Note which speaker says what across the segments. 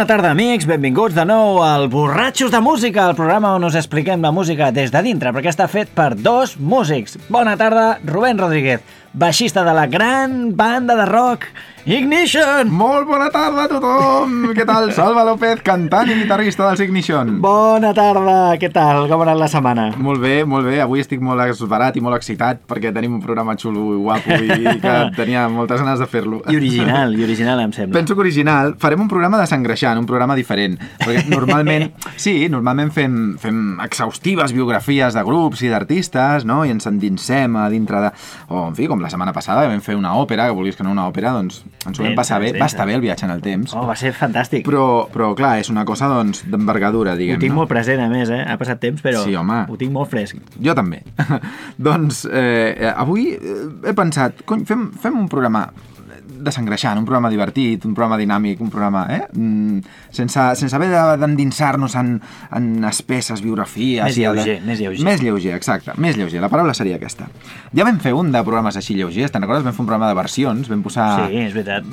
Speaker 1: Bona tarda, amics. Benvinguts de nou al Borratxos de Música, el programa on us expliquem la música des de dintre, perquè està fet per dos músics. Bona tarda, Rubén Rodríguez, baixista de la gran banda de rock Ignition!
Speaker 2: Molt bona tarda a tothom! Què tal? Salva López, cantant i guitarrista dels Ignition.
Speaker 1: Bona tarda, què tal? Com ha anat la setmana?
Speaker 2: Molt bé, molt bé. Avui estic molt esbarat i molt excitat perquè tenim un programa xulo i guapo i que tenia moltes ganes de fer-lo.
Speaker 1: I original, i original, em sembla.
Speaker 2: Penso que original. Farem un programa de sangreixant, un programa diferent. Perquè normalment, sí, normalment fem, fem exhaustives biografies de grups i d'artistes, no? I ens endinsem a dintre de... O, en fi, com la setmana passada, vam fer una òpera, que vulguis que no una òpera, doncs ens ho vam passar bé. Va estar bé el viatge en el temps.
Speaker 1: Oh, va ser fantàstic.
Speaker 2: Però, però clar, és una cosa doncs d'envergadura, diguem.
Speaker 1: Ho tinc
Speaker 2: no?
Speaker 1: molt present, a més, eh? Ha passat temps, però
Speaker 2: Sí, home.
Speaker 1: ho tinc molt fresc.
Speaker 2: Jo també. doncs eh, avui eh, he pensat, cony, fem, fem un programa desengreixant, un programa divertit, un programa dinàmic, un programa, eh? Mm, sense, sense haver de- d'endinsar-nos en, en espesses biografies.
Speaker 1: Més
Speaker 2: i de-
Speaker 1: lleuger, més lleuger.
Speaker 2: Més lleuger, exacte, més lleuger. La paraula seria aquesta. Ja vam fer un de programes així lleugers, te'n recordes? Vam fer un programa de versions, vam posar
Speaker 1: Sí, és veritat.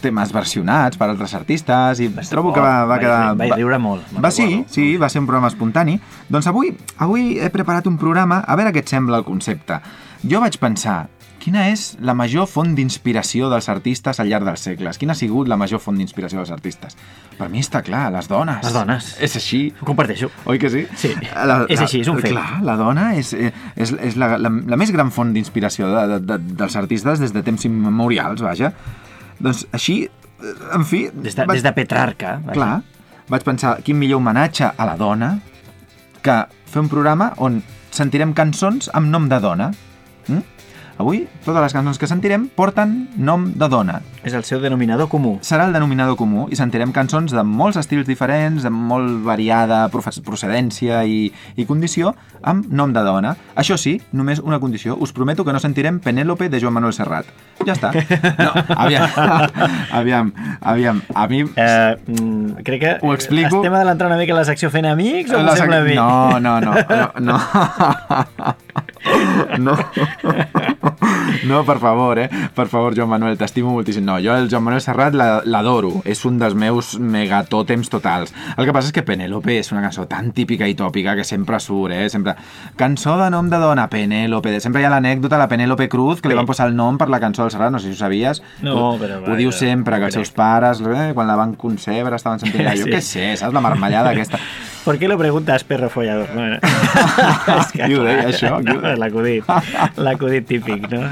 Speaker 2: temes versionats per altres artistes i
Speaker 1: Va
Speaker 2: trobo
Speaker 1: bo,
Speaker 2: que va, va
Speaker 1: vaig
Speaker 2: quedar...
Speaker 1: ri- vaig riure molt,
Speaker 2: Va, sí, sí, va ser un programa espontani. Doncs avui, avui he preparat un programa, a veure què et sembla el concepte. Jo vaig pensar, quina és la major font d'inspiració dels artistes al llarg dels segles? Quina ha sigut la major font d'inspiració dels artistes? Per mi està clar, les dones.
Speaker 1: Les dones.
Speaker 2: És així.
Speaker 1: Ho comparteixo.
Speaker 2: Oi que sí?
Speaker 1: Sí, és així, és un fet.
Speaker 2: Clar, la dona és, eh, és, és la, la, la més gran font d'inspiració de, de, de, dels artistes des de temps immemorials, vaja. Doncs així, eh, en fi...
Speaker 1: Des de,
Speaker 2: vaig-
Speaker 1: des de Petrarca. vaja.
Speaker 2: Clar, vaig pensar, quin millor homenatge a la dona que fer un programa on sentirem cançons amb nom de dona. Mm? Avui, totes les cançons que sentirem porten nom de dona.
Speaker 1: És el seu denominador comú.
Speaker 2: Serà el denominador comú i sentirem cançons de molts estils diferents, amb molt variada procedència i, i condició, amb nom de dona. Això sí, només una condició. Us prometo que no sentirem Penélope de Joan Manuel Serrat. Ja està. No, aviam, aviam, aviam. A mi...
Speaker 1: Eh, mm, crec que
Speaker 2: Ho explico.
Speaker 1: estem adelantant una mica la secció fent amics o
Speaker 2: La
Speaker 1: m'ho sembla
Speaker 2: sec-
Speaker 1: a mi?
Speaker 2: No, no, no, no, no. No, per favor, eh? Per favor, Joan Manuel, t'estimo moltíssim. No, jo el Joan Manuel Serrat la- l'adoro. És un dels meus megatòtems totals. El que passa és que Penélope és una cançó tan típica i tòpica que sempre surt, eh? Sempre... Cançó de nom de dona, Penélope. Sempre hi ha l'anècdota de la Penélope Cruz, que li
Speaker 1: Sí.
Speaker 2: van posar el nom per la cançó del Serrat, no sé si ho sabies.
Speaker 1: No,
Speaker 2: ho,
Speaker 1: però
Speaker 2: Ho
Speaker 1: vaja,
Speaker 2: diu sempre, que els seus pares, eh, quan la van concebre, estaven sentint allò.
Speaker 1: Sí.
Speaker 2: Jo què sé, saps? La marmellada aquesta.
Speaker 1: ¿Por qué lo preguntas, perro follador? No, no. És que,
Speaker 2: Qui ho deia, això?
Speaker 1: No? L'acudit. L'acudit típic, no?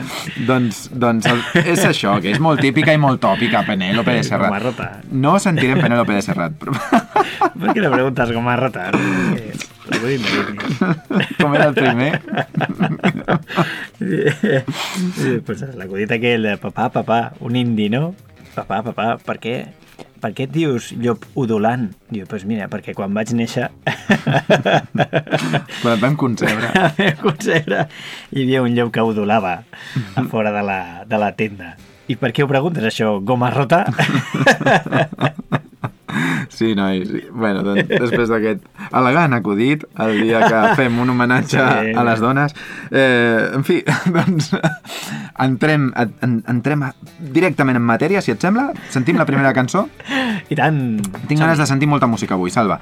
Speaker 2: Doncs, doncs és això, que és molt típica i molt tòpica, Penélope de Serrat.
Speaker 1: Com a rota.
Speaker 2: No sentirem Penélope de Serrat. però-
Speaker 1: ¿Por qué le preguntas cómo has rota? L'acudit típic.
Speaker 2: Com era el primer?
Speaker 1: Pues l'acudit aquell de papà, papà, un indi, no? Papà, papà, per què, per què et dius llop udolant? Diu, doncs pues mira, perquè quan vaig néixer
Speaker 2: Quan et vam concebre.
Speaker 1: meu concebre hi havia un llop que udolava a fora de la, de la tenda. I per què ho preguntes, això? Goma rota?
Speaker 2: Sí, noi. Sí. Bueno, doncs, després d'aquest elegant acudit, el dia que fem un homenatge
Speaker 1: Sí.
Speaker 2: a les dones, eh, en fi, doncs entrem, en, entrem a, directament en matèria, si et sembla. Sentim la primera cançó.
Speaker 1: I tant...
Speaker 2: Tinc ganes de sentir molta música avui, Salva.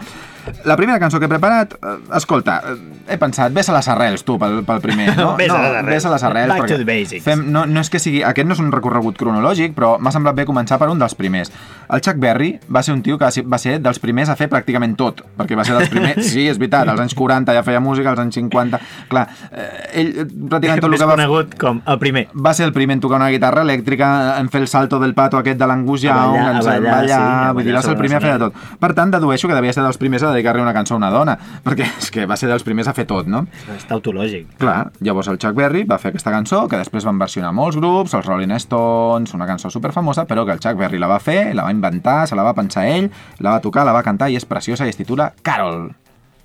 Speaker 2: La primera cançó que he preparat, eh, escolta, eh, he pensat, ves a les arrels, tu, pel, pel primer, no?
Speaker 1: Ves a
Speaker 2: no,
Speaker 1: les arrels.
Speaker 2: Ves a les arrels.
Speaker 1: Back to the basics.
Speaker 2: Fem, no, no és que sigui... Aquest no és un recorregut cronològic, però m'ha semblat bé començar per un dels primers. El Chuck Berry va ser un tio que va ser dels primers a fer pràcticament tot, perquè va ser dels primers... Sí, és veritat, als anys 40 ja feia música, als anys 50... Clar, eh, ell eh, pràcticament tot el que va
Speaker 1: conegut com el primer.
Speaker 2: va ser el primer en tocar una guitarra elèctrica, en fer el salto del pato aquest de l'Angus
Speaker 1: A ballar, a
Speaker 2: ballar,
Speaker 1: ballar,
Speaker 2: ballar,
Speaker 1: sí,
Speaker 2: vull dir, va ser el primer a fer de tot. Per tant, dedueixo que devia ser dels primers a dedicar-li una cançó a una dona, perquè és que va ser dels primers a fer tot, no?
Speaker 1: És tautològic.
Speaker 2: Clar, llavors el Chuck Berry va fer aquesta cançó, que després van versionar molts grups, els Rolling Stones, una cançó superfamosa, però que el Chuck Berry la va fer, la va inventar, se la va pensar ell, la va tocar, la va cantar i és preciosa i es titula Carol.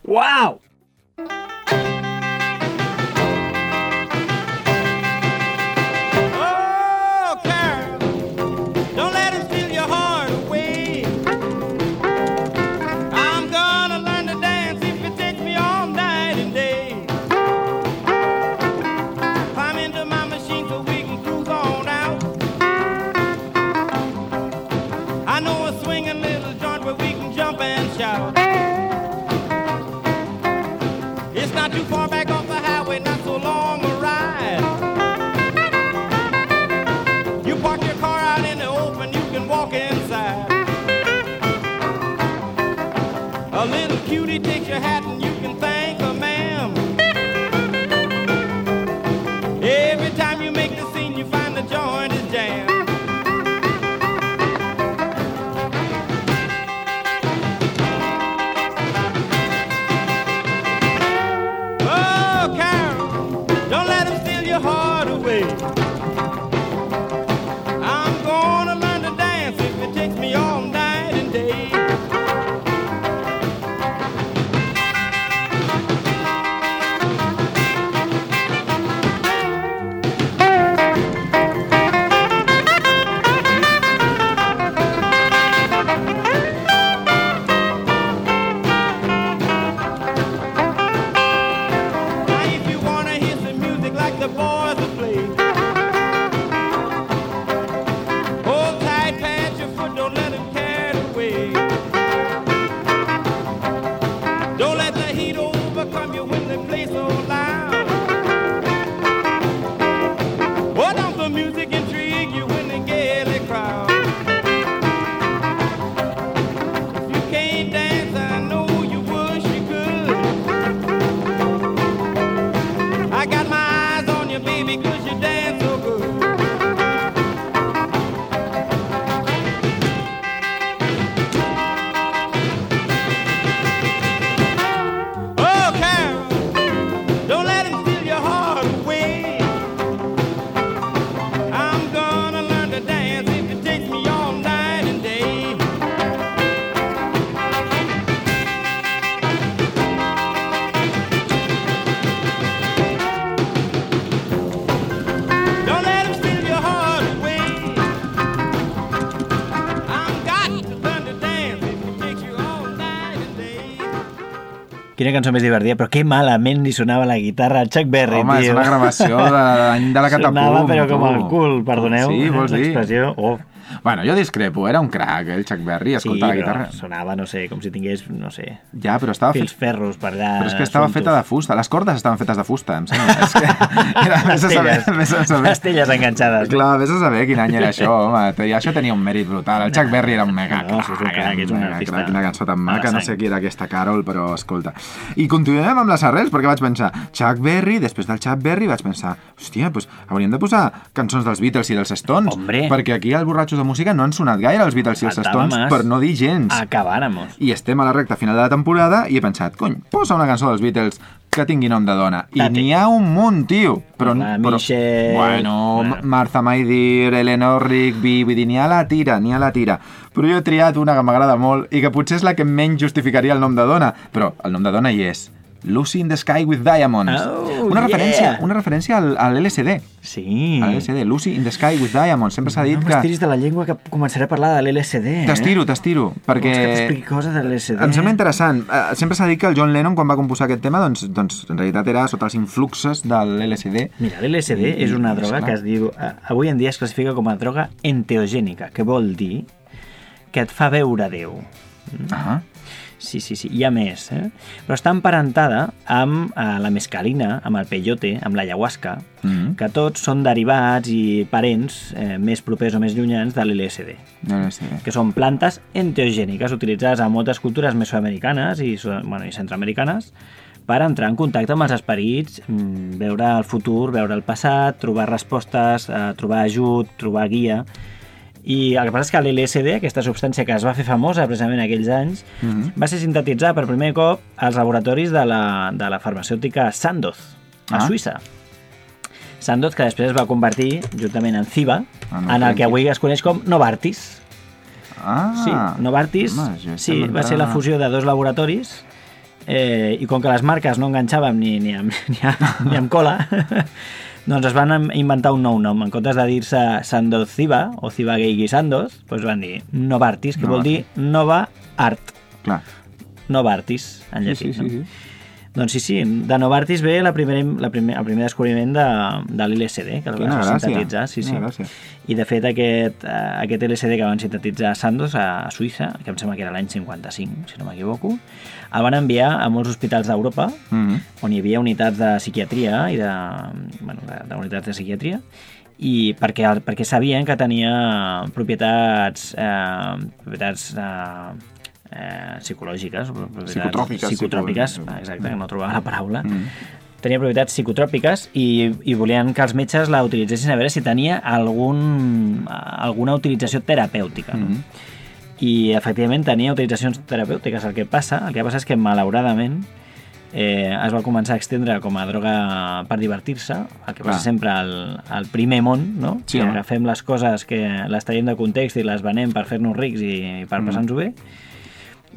Speaker 1: Uau!
Speaker 3: Cutie takes your hat and you
Speaker 1: Quina cançó més divertida, però que malament li sonava la guitarra al Chuck Berry,
Speaker 2: Home, és
Speaker 1: tio.
Speaker 2: una gravació de l'any de la catapum.
Speaker 1: Sonava però com el cul, perdoneu
Speaker 2: Sí, vols dir?
Speaker 1: l'expressió. Oh,
Speaker 2: Bueno, jo discrepo, era un crack, eh, el Chuck Berry,
Speaker 1: sí,
Speaker 2: escolta la
Speaker 1: però
Speaker 2: guitarra.
Speaker 1: sonava, no sé, com si tingués, no sé,
Speaker 2: Ja, però estava
Speaker 1: fils
Speaker 2: fet...
Speaker 1: ferros per allà.
Speaker 2: Però és que estava feta de fusta. Les cordes estaven fetes de fusta, em sembla. és que era més a saber... Més a saber.
Speaker 1: estelles enganxades.
Speaker 2: Clar, vés a saber quin any era això, home. I això tenia un mèrit brutal. El Chuck Berry era un mega
Speaker 1: No, sí, és un crac, és un artista
Speaker 2: crac, Quina cançó tan
Speaker 1: la
Speaker 2: maca, no sé qui era aquesta Carol, però escolta. I continuem amb les arrels, perquè vaig pensar, Chuck Berry, després del Chuck Berry vaig pensar, hòstia, doncs hauríem de posar cançons dels Beatles i dels Stones,
Speaker 1: Hombre.
Speaker 2: perquè aquí al Borratxos de Música no han sonat gaire els Beatles i els Stones, per no dir gens.
Speaker 1: Acabáramos.
Speaker 2: I estem a la recta final de la temporada i he pensat, cony, posa una cançó dels Beatles que tingui nom de dona. I n'hi ha un munt, tio. Però,
Speaker 1: La
Speaker 2: però,
Speaker 1: Michelle-
Speaker 2: Bueno,
Speaker 1: Bueno.
Speaker 2: Martha My Dear, Eleanor Rigby, vull dir, n'hi ha la tira, n'hi ha la tira. Però jo he triat una que m'agrada molt i que potser és la que menys justificaria el nom de dona. Però el nom de dona hi és. Lucy in the Sky with Diamonds.
Speaker 1: Oh,
Speaker 2: una,
Speaker 1: yeah.
Speaker 2: referència, una referència al, al LSD.
Speaker 1: Sí.
Speaker 2: A l'LSD, Lucy in the Sky with Diamonds. Sempre s'ha dit
Speaker 1: No
Speaker 2: que...
Speaker 1: m'estiris de la llengua que començaré a parlar de l'LSD, eh?
Speaker 2: T'estiro, t'estiro, perquè...
Speaker 1: Vols que t'expliqui coses de l'LSD?
Speaker 2: Em sembla interessant. Eh, sempre s'ha dit que el John Lennon, quan va composar aquest tema, doncs, doncs en realitat era sota els influxes de l'LSD.
Speaker 1: Mira, l'LSD
Speaker 2: I-
Speaker 1: és una droga
Speaker 2: esclar.
Speaker 1: que es diu... eh, Avui en dia es classifica com a droga enteogènica, que vol dir que et fa veure Déu.
Speaker 2: Ah,
Speaker 1: Sí, sí, sí, hi ha més, eh? Però està emparentada amb eh, la mescalina, amb el peyote, amb l'ayahuasca,
Speaker 2: mm,
Speaker 1: que tots són derivats i parents eh, més propers o més llunyans de l'LSD, que són plantes enteogèniques utilitzades a moltes cultures mesoamericanes i, bueno, i centroamericanes per entrar en contacte amb els esperits, mm, veure el futur, veure el passat, trobar respostes, eh, trobar ajut, trobar guia... I el que passa és que l'LSD, aquesta substància que es va fer famosa precisament en aquells anys,
Speaker 2: Mhm.
Speaker 1: va ser sintetitzada per primer cop als laboratoris de la, de la farmacèutica Sandoz, a
Speaker 2: Ah.
Speaker 1: Suïssa. Sandoz, que després es va convertir, juntament en Ciba,
Speaker 2: Ah, no
Speaker 1: en el que avui es coneix com Novartis.
Speaker 2: Ah,
Speaker 1: Sí, Novartis
Speaker 2: home,
Speaker 1: sí, va ser la fusió de dos laboratoris eh, i com que les marques no enganxaven ni, ni, amb, ni, a, ni amb cola, doncs es van inventar un nou nom. En comptes de dir-se Sandoz Ciba o Ciba Geigi Sandoz, doncs van dir Novartis, que vol dir Nova Art.
Speaker 2: Clar.
Speaker 1: Novartis, en
Speaker 2: Sí,
Speaker 1: llatí.
Speaker 2: sí, sí, sí.
Speaker 1: no? Doncs sí, sí, de Novartis ve la primer, la primer, el primer descobriment de, de l'LSD, que el
Speaker 2: Quina
Speaker 1: va
Speaker 2: gràcia.
Speaker 1: sintetitzar. Sí, sí.
Speaker 2: Gràcia.
Speaker 1: I de fet aquest, eh, aquest LSD que van sintetitzar a Sandoz, a Suïssa, que em sembla que era l'any 55, si no m'equivoco, el van enviar a molts hospitals d'Europa
Speaker 2: Mhm.
Speaker 1: on hi havia unitats de psiquiatria i de, bueno, de, de unitats de psiquiatria i perquè, perquè sabien que tenia propietats eh, propietats eh, eh, psicològiques propietats
Speaker 2: Psicotròpiques,
Speaker 1: psicotròpiques
Speaker 2: psico-
Speaker 1: exacte, que no trobava la paraula
Speaker 2: Mm.
Speaker 1: tenia propietats psicotròpiques i, i volien que els metges la utilitzessin a veure si tenia algun, alguna utilització terapèutica no?
Speaker 2: Mhm.
Speaker 1: I efectivament tenia utilitzacions terapèutiques. El que passa, el que passa és que malauradament eh, es va començar a extendre com a droga per divertir-se, el que passa
Speaker 2: Clar.
Speaker 1: sempre al, al primer món, no?
Speaker 2: Sí,
Speaker 1: que agafem les coses que les traiem de context i les venem per fer-nos rics i per
Speaker 2: Mm.
Speaker 1: passar-nos-ho bé.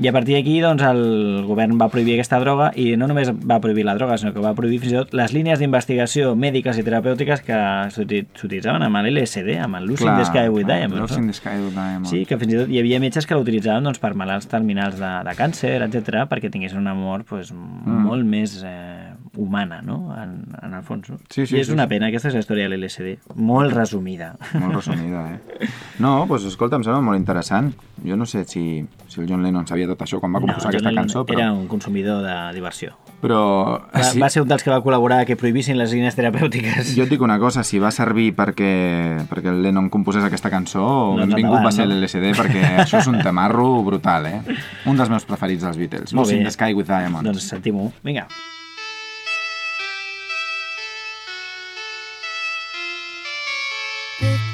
Speaker 1: I a partir d'aquí doncs, el govern va prohibir aquesta droga i no només va prohibir la droga, sinó que va prohibir fins i tot les línies d'investigació mèdiques i terapèutiques que s'uti- s'utilitzaven amb l'LSD, amb el Lucid the Sky with no?
Speaker 2: the Sky with Diamonds.
Speaker 1: Sí, que fins i tot hi havia metges que l'utilitzaven doncs, per malalts terminals de, de càncer, etc perquè tinguessin una mort pues, mm. molt més eh, humana, no?, en, en el fons. No?
Speaker 2: Sí, sí,
Speaker 1: I és
Speaker 2: sí,
Speaker 1: una
Speaker 2: sí.
Speaker 1: pena, aquesta és la història de l'LSD. Molt resumida.
Speaker 2: Molt resumida, eh? No, doncs escolta, em sembla molt interessant. Jo no sé si, si el John Lennon sabia tot això quan va composar
Speaker 1: John
Speaker 2: aquesta
Speaker 1: Lennon
Speaker 2: cançó, però...
Speaker 1: Era un consumidor de diversió.
Speaker 2: Però...
Speaker 1: Va,
Speaker 2: sí,
Speaker 1: va ser un dels que va col·laborar que prohibissin les línies terapèutiques.
Speaker 2: Jo et dic una cosa, si va servir perquè, perquè el Lennon composés aquesta cançó,
Speaker 1: Doncs
Speaker 2: benvingut
Speaker 1: endavant,
Speaker 2: va ser
Speaker 1: no?
Speaker 2: l'LSD, perquè això és un tamarro brutal, eh? Un dels meus preferits dels Beatles.
Speaker 1: Molt bé.
Speaker 2: the Sky with Diamonds.
Speaker 1: Doncs sentim-ho. Vinga.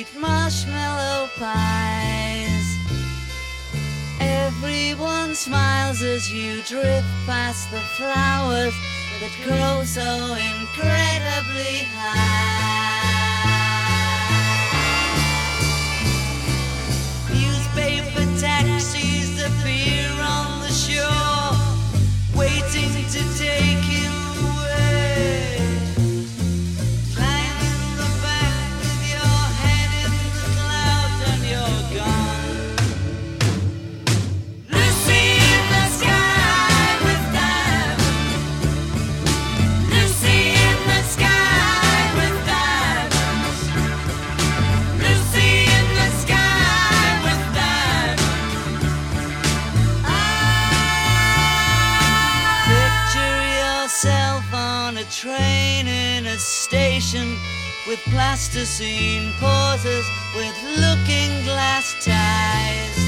Speaker 4: Eat marshmallow pies. Everyone smiles as you drift past the flowers that grow so incredibly high. With plasticine pauses with looking glass ties.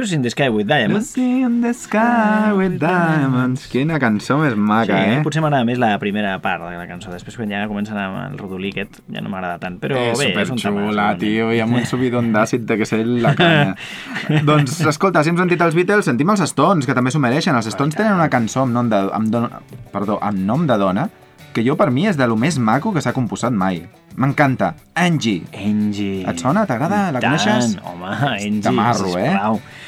Speaker 4: Lucy in the Sky with Diamonds. Lucy in the sky with diamonds.
Speaker 2: Quina cançó més maca,
Speaker 1: sí,
Speaker 2: eh?
Speaker 1: potser m'agrada més la primera part de la cançó. Després, quan ja comencen amb el rodolí aquest, ja no m'agrada tant. Però
Speaker 2: és
Speaker 1: bé, és un tema.
Speaker 2: superxula, tio, i amb un subidon d'àcid de que sé la canya. doncs, escolta, si hem sentit els Beatles, sentim els Stones, que també s'ho mereixen. Els Stones tenen una cançó amb nom de, amb dona, perdó, amb nom de dona que jo per mi és de lo més maco que s'ha composat mai. M'encanta. Angie.
Speaker 1: Angie.
Speaker 2: Et sona? T'agrada? La
Speaker 1: tant,
Speaker 2: coneixes?
Speaker 1: Home, Angie.
Speaker 2: T'amarro, eh?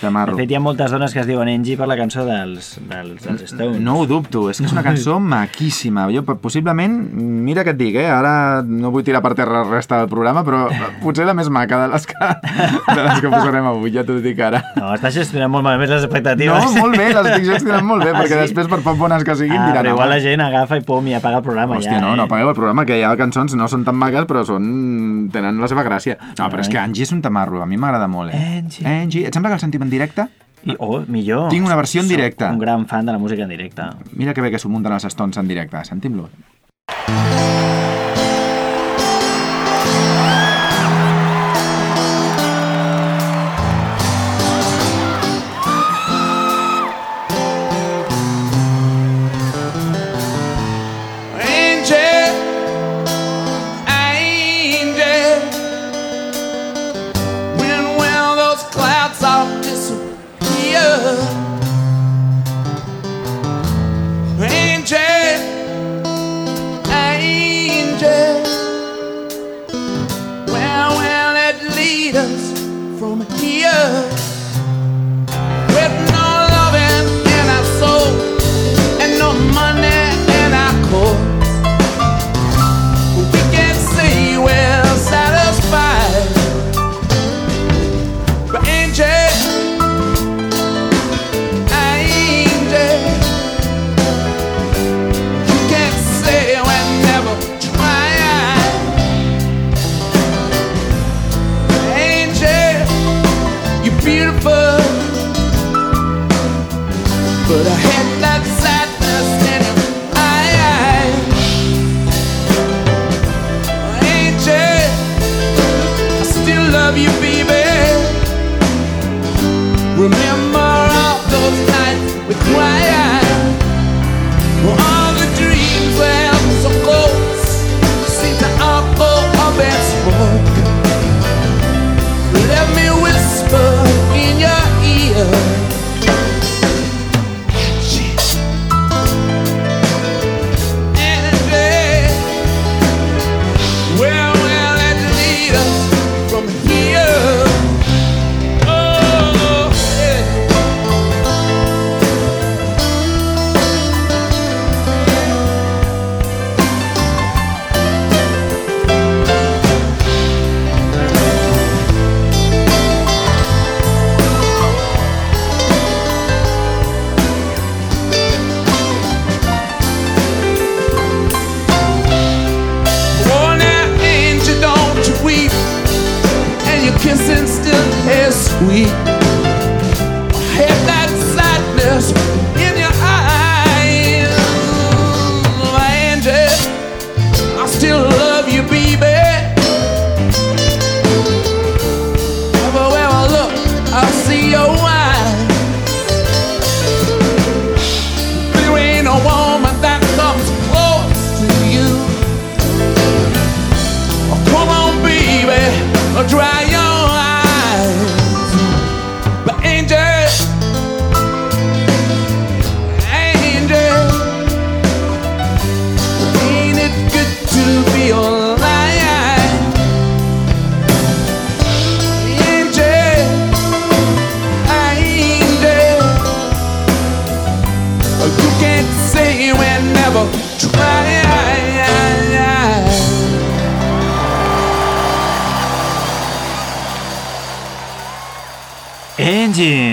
Speaker 2: T'amarro.
Speaker 1: De fet, hi ha moltes dones que es diuen Angie per la cançó dels, dels, dels Stones.
Speaker 2: No ho dubto, és que és una cançó maquíssima. Jo, possiblement, mira que et dic, eh? ara no vull tirar per terra la resta del programa, però potser la més maca de les que, de les que posarem avui, ja t'ho dic ara.
Speaker 1: No, estàs gestionant molt malament les
Speaker 2: No,
Speaker 1: expectatives.
Speaker 2: molt bé, les estic gestionant molt bé,
Speaker 1: Ah,
Speaker 2: perquè
Speaker 1: sí?
Speaker 2: després, per poc bones que siguin,
Speaker 1: Ah,
Speaker 2: diran...
Speaker 1: però igual
Speaker 2: "Home,
Speaker 1: la gent agafa i pom i apaga el programa
Speaker 2: Hòstia,
Speaker 1: ja,
Speaker 2: no,
Speaker 1: eh?
Speaker 2: no apagueu el programa, que hi ha cançons no són tan maques, però són... tenen la seva gràcia. No, però és que Angie és un tamarro, a mi m'agrada molt, eh?
Speaker 1: Angie.
Speaker 2: Angie. Et sembla que el sentim en directe?
Speaker 1: I, oh, millor.
Speaker 2: Tinc una versió en
Speaker 1: Soc
Speaker 2: directe.
Speaker 1: un gran fan de la música en directe.
Speaker 2: Mira que bé que s'ho munten els Stones en directe. Sentim-lo.
Speaker 5: Angel,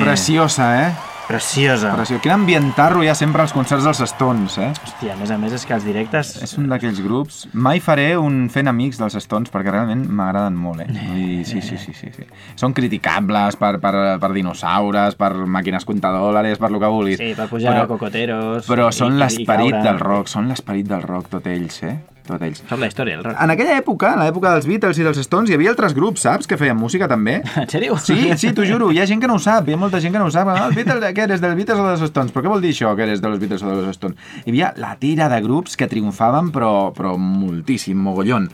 Speaker 2: Preciosa, eh?
Speaker 1: Preciosa.
Speaker 2: Preciosa. Quin ambientarro hi ha sempre als concerts dels Stones, eh?
Speaker 1: Hòstia, a més a més és que els directes...
Speaker 2: És un d'aquells grups... Mai faré un fent amics dels Stones perquè realment m'agraden molt, eh? Vull dir, sí, sí, sí, sí, sí. Són criticables per, per, per dinosaures, per màquines comptadores, per lo que vulguis.
Speaker 1: Sí, per pujar
Speaker 2: però,
Speaker 1: a cocoteros...
Speaker 2: Però
Speaker 1: i-
Speaker 2: són
Speaker 1: i- i
Speaker 2: l'esperit del rock, són l'esperit del rock, tot ells, eh? Tot ells.
Speaker 1: Sap la història, el rock.
Speaker 2: En aquella època, en l'època dels Beatles i dels Stones, hi havia altres grups, saps?, que feien música també.
Speaker 1: En sèrio?
Speaker 2: Sí, sí, t'ho juro, hi ha gent que no ho sap, hi ha molta gent que no ho sap. Ah, els Beatles, què eres, dels Beatles o dels Stones? Però què vol dir això, que eres dels Beatles o dels Stones? Hi havia la tira de grups que triomfaven, però, però moltíssim, mogollón.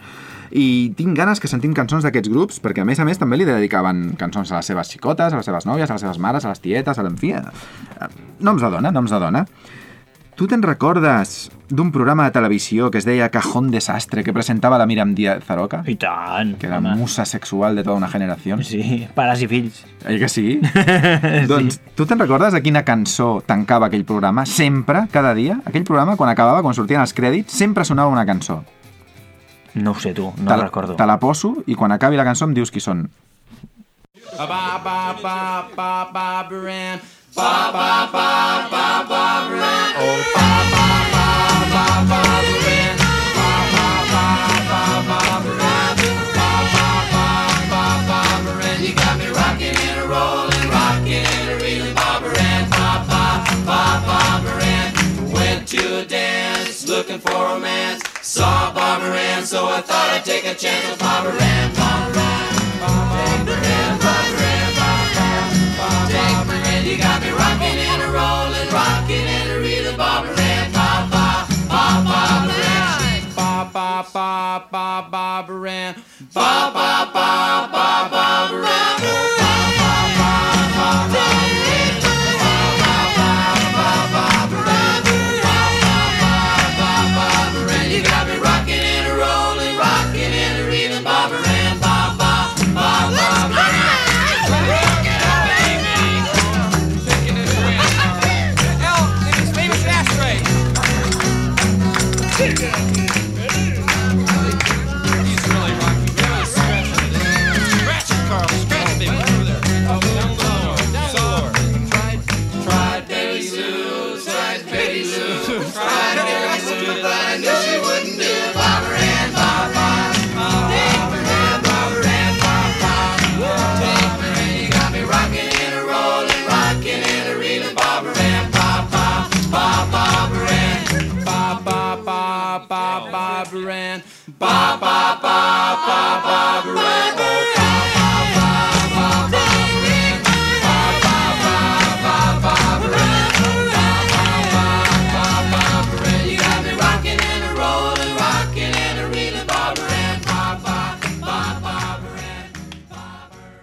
Speaker 2: I tinc ganes que sentim cançons d'aquests grups, perquè a més a més també li dedicaven cançons a les seves xicotes, a les seves nòvies, a les seves mares, a les tietes, a l'enfia. Noms de dona, noms de dona. Tu te'n recordes d'un programa de televisió que es deia Cajón Desastre, que presentava la Míram Díaz Zaroca?
Speaker 1: I tant.
Speaker 2: Que era
Speaker 1: home.
Speaker 2: musa sexual de tota una generació.
Speaker 1: Sí, pares i fills.
Speaker 2: Eh que sí? Doncs tu te'n recordes de quina cançó tancava aquell programa? Sempre, cada dia? Aquell programa, quan acabava, quan sortien els crèdits, sempre sonava una cançó.
Speaker 1: No ho sé, tu, no
Speaker 2: te,
Speaker 1: recordo.
Speaker 2: Te la poso i quan acabi la cançó em dius qui són.
Speaker 6: Ba ba ba ba ba Baran. Ba ba ba ba ba. Oh ba ba ba ba ba. Ba ba ba ba ba. Ba ba ba ba ba. You got me rocking and a rolling, and a reeling. Ba ba ba ba Baran. Went to a dance, looking for romance. Saw Bob Baran, so I thought I'd take a chance with Bob Baran. Bob Baran. Bob Baran. Bob Baran. Baran. You got me rocking and a rolling, rocking and a reeling, Bob Baran. Ba ba ba ba. Ba ba ba ba ba. Ba ba ba ba. Ba ba ba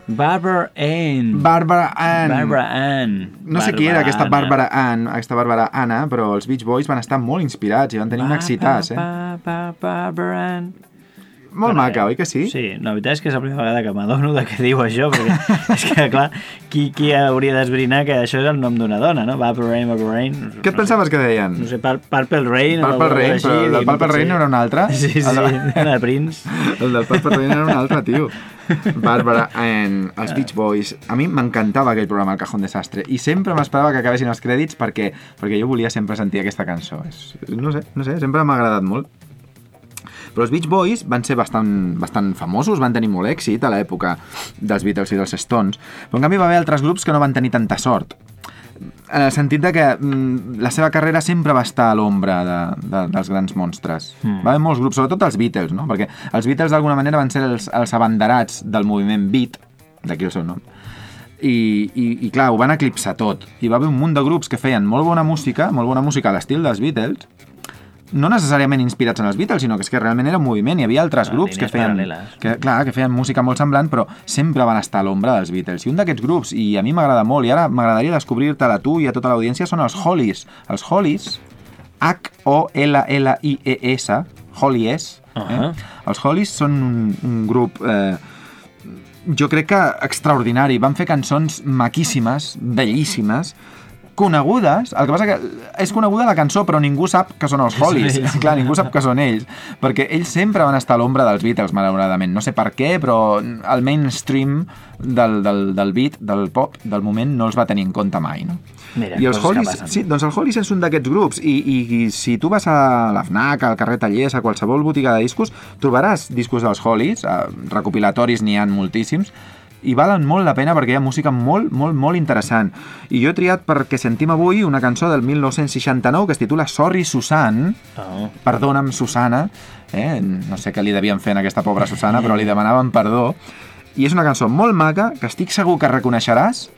Speaker 1: Barbara Ann.
Speaker 2: Barbara Ann.
Speaker 1: Barbara Ann.
Speaker 2: No sé qui era aquesta
Speaker 1: Anna.
Speaker 2: Bàrbara Ann, aquesta Bàrbara Anna, però els Beach Boys van estar molt inspirats i van tenir un excitats, eh?
Speaker 1: Ba, ba, ba, Barbara Ann.
Speaker 2: Molt maca, oi que sí?
Speaker 1: Sí, la veritat és que és la primera vegada que m'adono de què diu això, perquè és que, clar, qui, qui hauria d'esbrinar que això és el nom d'una dona, no? Barbara Ann, Barbara Ann.
Speaker 2: Què et pensaves que deien?
Speaker 1: No sé, Pur- Purple Rain
Speaker 2: Purple Rain,
Speaker 1: cosa
Speaker 2: però
Speaker 1: així.
Speaker 2: el del Purple Rain no era un altre?
Speaker 1: Sí, sí,
Speaker 2: El de-
Speaker 1: era de Prince.
Speaker 2: El del Purple Rain era un altre, tio. Bàrbara Ann, els Beach Boys. A mi m'encantava aquell programa, El Cajón Desastre, i sempre m'esperava que acabessin els crèdits perquè, perquè jo volia sempre sentir aquesta cançó. És, no sé, no sé, sempre m'ha agradat molt. Però els Beach Boys van ser bastant, bastant famosos, van tenir molt èxit a l'època dels Beatles i dels Stones, però en canvi va haver altres grups que no van tenir tanta sort. En el sentit de que mm, la seva carrera sempre va estar a l'ombra de, de, dels grans monstres. Mm. Va haver molts grups, sobretot els Beatles, no? Perquè els Beatles d'alguna manera van ser els, els abanderats del moviment beat, d'aquí el seu nom, i, i, i clar, ho van eclipsar tot. I va haver un munt de grups que feien molt bona música, molt bona música a l'estil dels Beatles, no necessàriament inspirats en els Beatles, sinó que és que realment era un moviment, hi havia altres
Speaker 1: Ah,
Speaker 2: grups que feien,
Speaker 1: paral·leles.
Speaker 2: que, clar, que feien música molt semblant, però sempre van estar a l'ombra dels Beatles. I un d'aquests grups, i a mi m'agrada molt, i ara m'agradaria descobrir-te-la a tu i a tota l'audiència, són els Hollies. Els Hollies, H-O-L-L-I-E-S, Hollies, eh?
Speaker 1: Ahà.
Speaker 2: Els Hollies són un, un grup... Eh, jo crec que extraordinari. Van fer cançons maquíssimes, bellíssimes, conegudes, el que passa que és coneguda la cançó però ningú sap que són els Hollies,
Speaker 1: ells.
Speaker 2: clar, ningú sap que són ells perquè ells sempre van estar a l'ombra dels Beatles malauradament, no sé per què però el mainstream del, del, del beat, del pop, del moment no els va tenir en compte mai, no?
Speaker 1: Mira,
Speaker 2: I els Hollies, sí, doncs el Hollies és un d'aquests grups. I, i, i si tu vas a la FNAC, al carrer Tallers, a qualsevol botiga de discos, trobaràs discos dels Hollies, eh, recopilatoris n'hi han moltíssims, i valen molt la pena perquè hi ha música molt, molt, molt interessant. I jo he triat perquè sentim avui una cançó del 1969 que es titula Sorry Susan,
Speaker 4: Oh.
Speaker 2: perdona'm Susana, eh? no sé què li devien fer a aquesta pobra Susana, però li demanaven perdó, i és una cançó molt maca, que estic segur que reconeixeràs,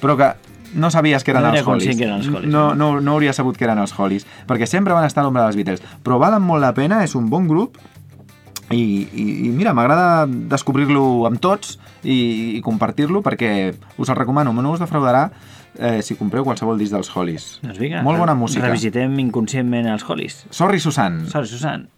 Speaker 2: però que no sabies que eren
Speaker 4: No
Speaker 2: els Hollies.
Speaker 4: que eren els Hollies,
Speaker 2: No,
Speaker 4: no?
Speaker 2: no, no hauria sabut que eren els Hollies, perquè sempre van estar a l'ombra dels Beatles. Però valen molt la pena, és un bon grup, i, i, i mira, m'agrada descobrir-lo amb tots i, i compartir-lo perquè us el recomano, no us defraudarà eh, si compreu qualsevol disc dels Hollies.
Speaker 4: Doncs vinga,
Speaker 2: Molt bona música.
Speaker 4: Revisitem inconscientment els Hollies.
Speaker 2: Sorry, Susan.
Speaker 4: Sorry, Susan.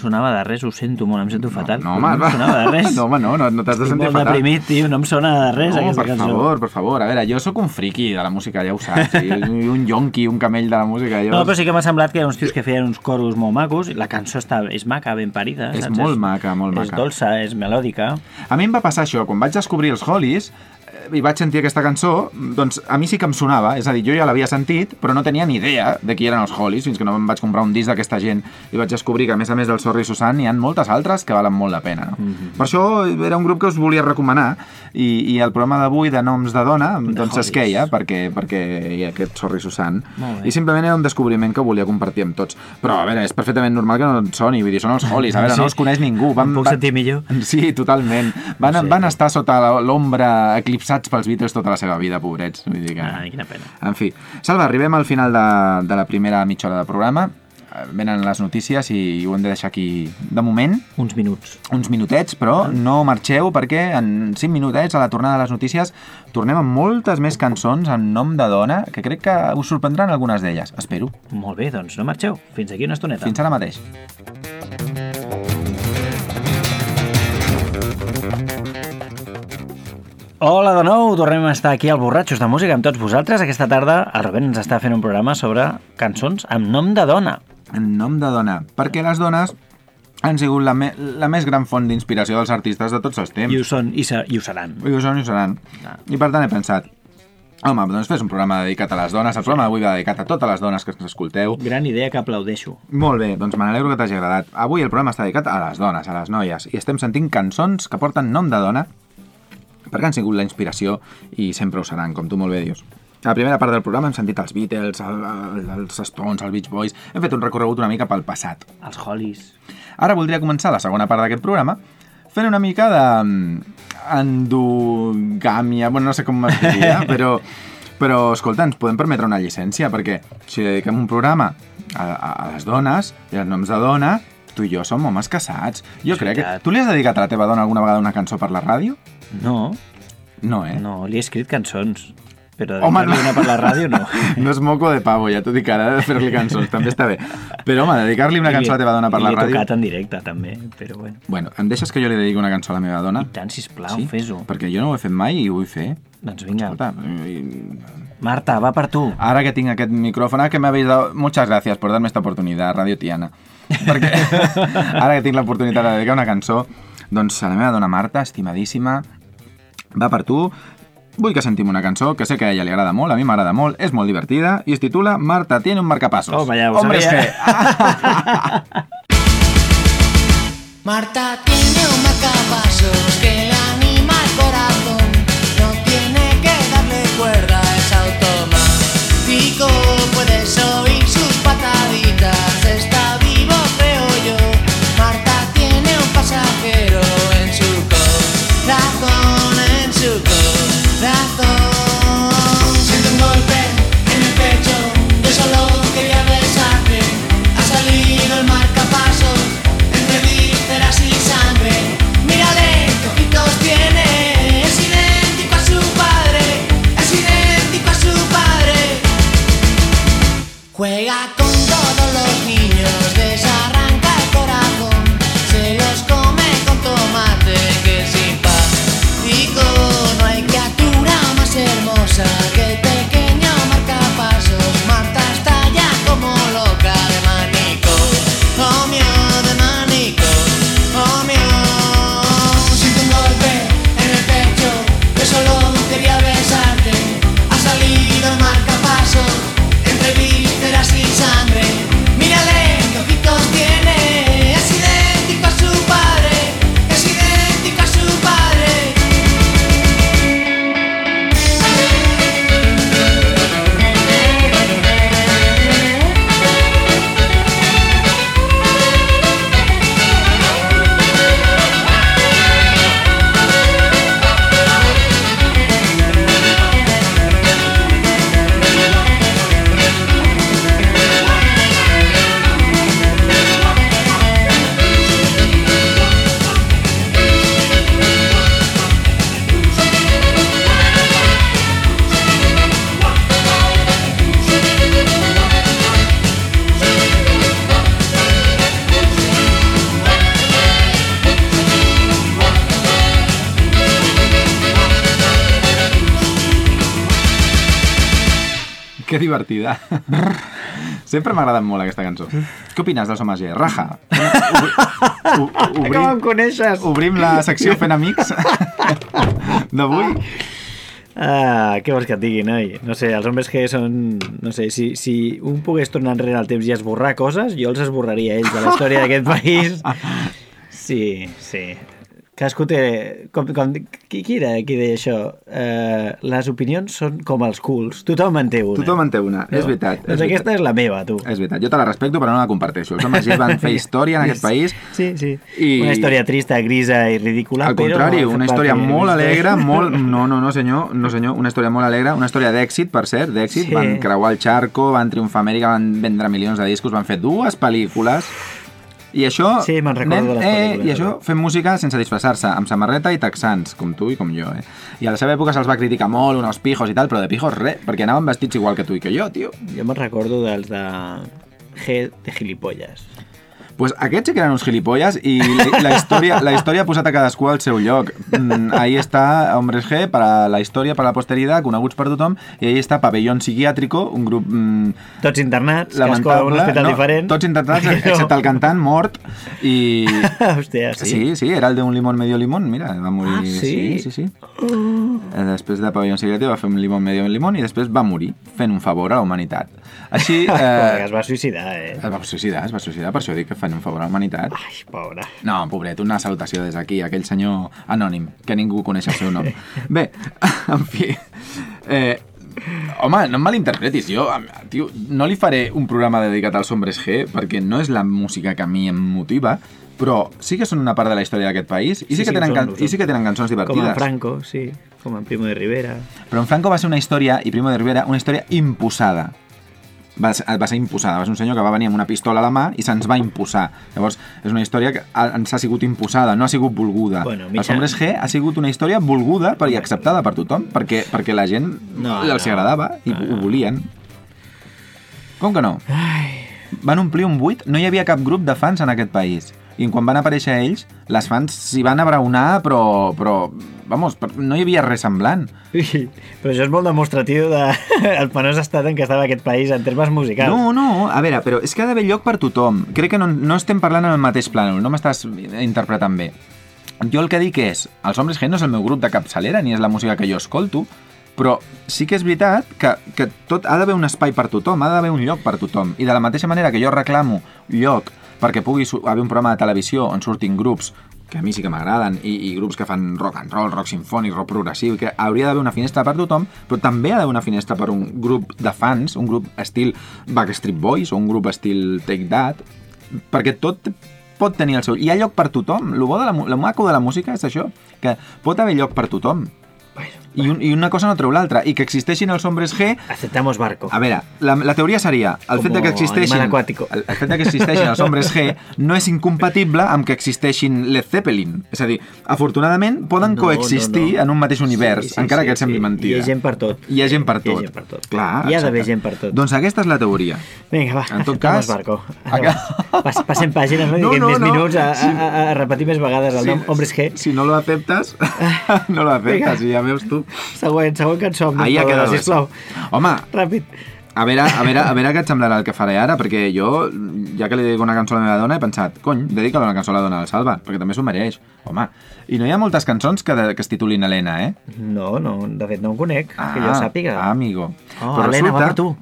Speaker 4: Sonava de res, ho sento molt, em sento fatal.
Speaker 2: No, home,
Speaker 4: no em sonava de res.
Speaker 2: No, home, no, no, no t'has de
Speaker 4: Estic
Speaker 2: sentir fatal.
Speaker 4: deprimit, tio, no em sona de res
Speaker 2: no,
Speaker 4: aquesta
Speaker 2: per
Speaker 4: cançó.
Speaker 2: favor, per favor. A veure, jo sóc un friki de la música, ja ho saps. I un yonqui, un camell de la música. Jo...
Speaker 4: No, però sí que m'ha semblat que eren uns tios que feien uns coros molt macos, i la cançó està, és maca, ben parida.
Speaker 2: És
Speaker 4: saps?
Speaker 2: molt maca, molt
Speaker 4: És
Speaker 2: maca.
Speaker 4: dolça, és melòdica.
Speaker 2: A mi em va passar això, quan vaig descobrir els Hollies i vaig sentir aquesta cançó, doncs a mi sí que em sonava, és a dir, jo ja l'havia sentit, però no tenia ni idea de qui eren els Hollies, fins que no em vaig comprar un disc d'aquesta gent i vaig descobrir que, a més a més del Sorry Susan, hi ha moltes altres que valen molt la pena. No?
Speaker 4: Mhm.
Speaker 2: Per això era un grup que us volia recomanar i, i el programa d'avui de noms de dona doncs es queia perquè, perquè hi ha aquest Sorry Susan i simplement era un descobriment que volia compartir amb tots. Però, a veure, és perfectament normal que no en soni, vull dir, són els Hollies, a veure,
Speaker 4: Sí.
Speaker 2: no els coneix ningú.
Speaker 4: Em puc sentir millor?
Speaker 2: Sí, totalment. Van,
Speaker 4: No sé.
Speaker 2: van estar sota l'ombra eclipsats pels Beatles tota la seva vida, pobrets. Vull dir que...
Speaker 4: Ai, quina pena.
Speaker 2: En fi. Salva, arribem al final de, de la primera mitja hora de programa. Eh, Venen les notícies i ho hem de deixar aquí de moment,
Speaker 4: Uns minuts.
Speaker 2: uns minutets, però no marxeu perquè en 5 minutets a la tornada de les notícies tornem amb moltes més cançons en nom de dona que crec que us sorprendran algunes d'elles. Espero.
Speaker 4: Molt bé, doncs no marxeu. Fins aquí una estoneta.
Speaker 2: Fins ara mateix.
Speaker 1: Hola de nou, tornem a estar aquí al Borratxos de Música amb tots vosaltres. Aquesta tarda el Rubén ens està fent un programa sobre cançons amb nom de dona.
Speaker 2: En nom de dona. Perquè les dones han sigut la, me la més gran font d'inspiració dels artistes de tots els temps.
Speaker 1: I ho són, i, se, i ho seran.
Speaker 2: I ho són i ho seran.
Speaker 1: Ah.
Speaker 2: I per tant he pensat, home, doncs fes un programa dedicat a les dones. El programa d'avui va dedicat a totes les dones que ens escolteu.
Speaker 1: Gran idea que aplaudeixo.
Speaker 2: Molt bé, doncs me n'alegro que t'hagi agradat. Avui el programa està dedicat a les dones, a les noies, i estem sentint cançons que porten nom de dona perquè han sigut la inspiració i sempre ho seran, com tu molt bé dius. A la primera part del programa hem sentit els Beatles, el, el, els Stones, els Beach Boys... Hem fet un recorregut una mica pel passat.
Speaker 1: Els Hollies.
Speaker 2: Ara voldria començar la segona part d'aquest programa fent una mica de mm, endogàmia, bueno, no sé com es diria, però, però, escolta, ens podem permetre una llicència, perquè si dediquem un programa a, a, a les dones i als noms de dona, tu i jo som homes casats. Jo crec que... Tu li has dedicat a la teva dona alguna vegada una cançó per la ràdio?
Speaker 1: No,
Speaker 2: No, eh?
Speaker 1: no, li he escrit cançons. Però
Speaker 2: Home,
Speaker 1: dedicar-li
Speaker 2: no.
Speaker 1: una per la ràdio no.
Speaker 2: No és moco de pavo, ja t'ho dic ara, de fer-li cançons, també està bé. Però, home, dedicar-li una cançó a la teva dona per la ràdio...
Speaker 1: tocat en directe, també, però bueno.
Speaker 2: Bueno, em deixes que jo li dediqui una cançó a la meva dona?
Speaker 1: I tant, sisplau, fes-ho.
Speaker 2: Perquè jo no ho he fet mai i ho vull fer.
Speaker 1: Doncs vinga.
Speaker 2: Escolta, i-
Speaker 1: Marta, va per tu.
Speaker 2: Ahora que tengo aquest micrófono, que me habéis dado... Muchas gracias por darme esta oportunidad, Radio Tiana. Perquè ara que tinc l'oportunitat de dedicar una cançó, doncs a la meva dona Marta, estimadíssima, va per tu. Vull que sentim una cançó que sé que a ella li agrada molt, a mi m'agrada molt, és molt divertida i es titula Marta tiene un marcapasos.
Speaker 1: Home, ja ho
Speaker 2: Hombre,
Speaker 1: sabia.
Speaker 2: és que...
Speaker 7: Marta tiene un marcapasos que
Speaker 2: divertida. Sempre m'ha agradat molt aquesta cançó. Què opines dels homes G? Raja. U- Obrim,
Speaker 1: Com em coneixes?
Speaker 2: obrim la secció fent amics d'avui.
Speaker 1: Ah, què vols que et digui, noi? No sé, els homes que són... No sé, si, si un pogués tornar enrere al temps i esborrar coses, jo els esborraria ells de la història d'aquest país. Sí, sí. Cadascú té... Com, com, qui, qui era qui deia això? Uh, les opinions són com els culs. Tothom en té una.
Speaker 2: Tothom en té una, és veritat.
Speaker 1: Doncs
Speaker 2: és
Speaker 1: aquesta
Speaker 2: veritat.
Speaker 1: és la meva, tu.
Speaker 2: És veritat, jo te la respecto però no la comparteixo. Els homes van fer història en aquest país.
Speaker 1: Sí, sí.
Speaker 2: I-
Speaker 1: Una història trista, grisa i ridícula,
Speaker 2: Al
Speaker 1: però...
Speaker 2: contrari,
Speaker 1: no ha
Speaker 2: una història molt alegre, molt... No, no, no senyor, no senyor, una història molt alegre, una història d'èxit, per cert, d'èxit.
Speaker 1: Sí.
Speaker 2: Van creuar el charco, van triomfar a Amèrica, van vendre milions de discos, van fer dues pel·lícules. I això...
Speaker 1: Sí, me'n recordo de les
Speaker 2: eh, I això fent música sense disfressar-se, amb samarreta i texans, com tu i com jo, eh? I a la seva època se'ls va criticar molt, unos pijos i tal, però de pijos res, perquè anaven vestits igual que tu i que jo, tio.
Speaker 1: Jo me'n recordo dels de G de gilipolles.
Speaker 2: Pues aquests sí que eren uns gilipolles i la, la, història, la història ha posat a cadascú al seu lloc. Mm, ahí està Hombres G, per a la història, per a la posteritat, coneguts per tothom, i ahí està Pabellón Psiquiátrico, un grup mm,
Speaker 1: Tots internats, cadascú a un
Speaker 2: lamentable.
Speaker 1: hospital
Speaker 2: no,
Speaker 1: diferent.
Speaker 2: Tots internats, excepte el cantant, mort, i...
Speaker 1: Hòstia, sí.
Speaker 2: Sí, sí, era el de un limón medio limón, mira, va morir...
Speaker 1: Ah, sí?
Speaker 2: Sí, sí, sí. Eh, Després de Pavellón Psiquiàtric va fer un limón medio limón i després va morir fent un favor a la humanitat. Així...
Speaker 1: Eh...
Speaker 2: Eh,
Speaker 1: Es va suïcidar, eh?
Speaker 2: es va suïcidar, es va suïcidar, per això dic que fan un favor a la humanitat.
Speaker 1: Ai, pobre.
Speaker 2: No, pobret, una salutació des d'aquí, aquell senyor anònim, que ningú coneix el seu nom. Bé, en fi... Eh, home, no em malinterpretis, jo tio, no li faré un programa dedicat als hombres G, perquè no és la música que a mi em motiva, però sí que són una part de la història d'aquest país i sí,
Speaker 1: Sí,
Speaker 2: que tenen can- i sí que tenen cançons
Speaker 1: Com
Speaker 2: divertides.
Speaker 1: en Franco, sí. Com en Primo de Rivera.
Speaker 2: Però en Franco va ser una història, i Primo de Rivera, una història imposada. Va, va ser imposada, va ser un senyor que va venir amb una pistola a la mà i se'ns va imposar. Llavors, és una història que ha- ens ha sigut imposada, no ha sigut volguda.
Speaker 1: Bueno,
Speaker 2: Els
Speaker 1: mitja-
Speaker 2: Hombres G ha sigut una història volguda per, i acceptada per tothom, perquè, perquè la gent
Speaker 1: No,
Speaker 2: els
Speaker 1: no.
Speaker 2: agradava i
Speaker 1: No,
Speaker 2: ho volien. Com que no? Van omplir un buit, no hi havia cap grup de fans en aquest país. I quan van aparèixer ells, les fans s'hi van abraonar, però, però, vamos, no hi havia res semblant.
Speaker 1: Però això és molt demostratiu de el penós estat en què estava aquest país en termes musicals.
Speaker 2: No, no, a veure, però és que ha d'haver lloc per tothom. Crec que no, no estem parlant en el mateix plànol, no m'estàs interpretant bé. Jo el que dic és, els Hombres G no és el meu grup de capçalera, ni és la música que jo escolto, però sí que és veritat que, que tot ha d'haver un espai per tothom, ha d'haver un lloc per tothom. I de la mateixa manera que jo reclamo lloc perquè pugui haver un programa de televisió on surtin grups que a mi sí que m'agraden, i, i grups que fan rock and roll, rock sinfònic, rock progressiu, que hauria d'haver una finestra per tothom, però també ha d'haver una finestra per un grup de fans, un grup estil Backstreet Boys o un grup estil Take That, perquè tot pot tenir el seu... Hi ha lloc per tothom. Lo bo de la, lo maco de la música és això, que pot haver lloc per tothom. I, un, I una cosa no treu l'altra. I que existeixin els hombres G
Speaker 1: Aceptamos barco.
Speaker 2: a veure, la, la teoria seria el fet de que
Speaker 1: Como
Speaker 2: existeixin el, el fet de que existeixin els hombres G no és incompatible amb que existeixin Led Zeppelin. És a dir, afortunadament poden
Speaker 1: No,
Speaker 2: coexistir
Speaker 1: no, no.
Speaker 2: en un mateix univers,
Speaker 1: Sí, sí,
Speaker 2: encara
Speaker 1: sí,
Speaker 2: que et sembli
Speaker 1: sí.
Speaker 2: mentida.
Speaker 1: Hi ha gent per tot.
Speaker 2: Hi ha gent per
Speaker 1: Hi ha
Speaker 2: tot.
Speaker 1: gent per tot.
Speaker 2: Clar,
Speaker 1: Hi ha d'haver gent per tot.
Speaker 2: Doncs aquesta és la teoria.
Speaker 1: Vinga, va,
Speaker 2: En tot cas-
Speaker 1: barco.
Speaker 2: Acá-
Speaker 1: Pas, passem pàgina, no?
Speaker 2: No,
Speaker 1: Diguem
Speaker 2: no,
Speaker 1: més
Speaker 2: no.
Speaker 1: minuts a,
Speaker 2: Sí.
Speaker 1: a, a, repetir més vegades el nom Hombres G.
Speaker 2: Si no lo aceptes, no lo aceptes, i ja veus tu.
Speaker 1: Següent, següent cançó.
Speaker 2: Ahí ha quedado
Speaker 1: sisplau.
Speaker 2: Home,
Speaker 1: Ràpid.
Speaker 2: a veure, a veure, a veure què et semblarà el que faré ara, perquè jo, ja que li dedico una cançó a la meva dona, he pensat, cony, dedica una cançó a la dona del Salva, perquè també s'ho mereix. Home, i no hi ha moltes cançons que, de, que es titulin Helena, eh?
Speaker 1: No, no, de fet no en conec, que jo sàpiga.
Speaker 2: Ah, amigo.
Speaker 1: Oh, Helena, va per tu.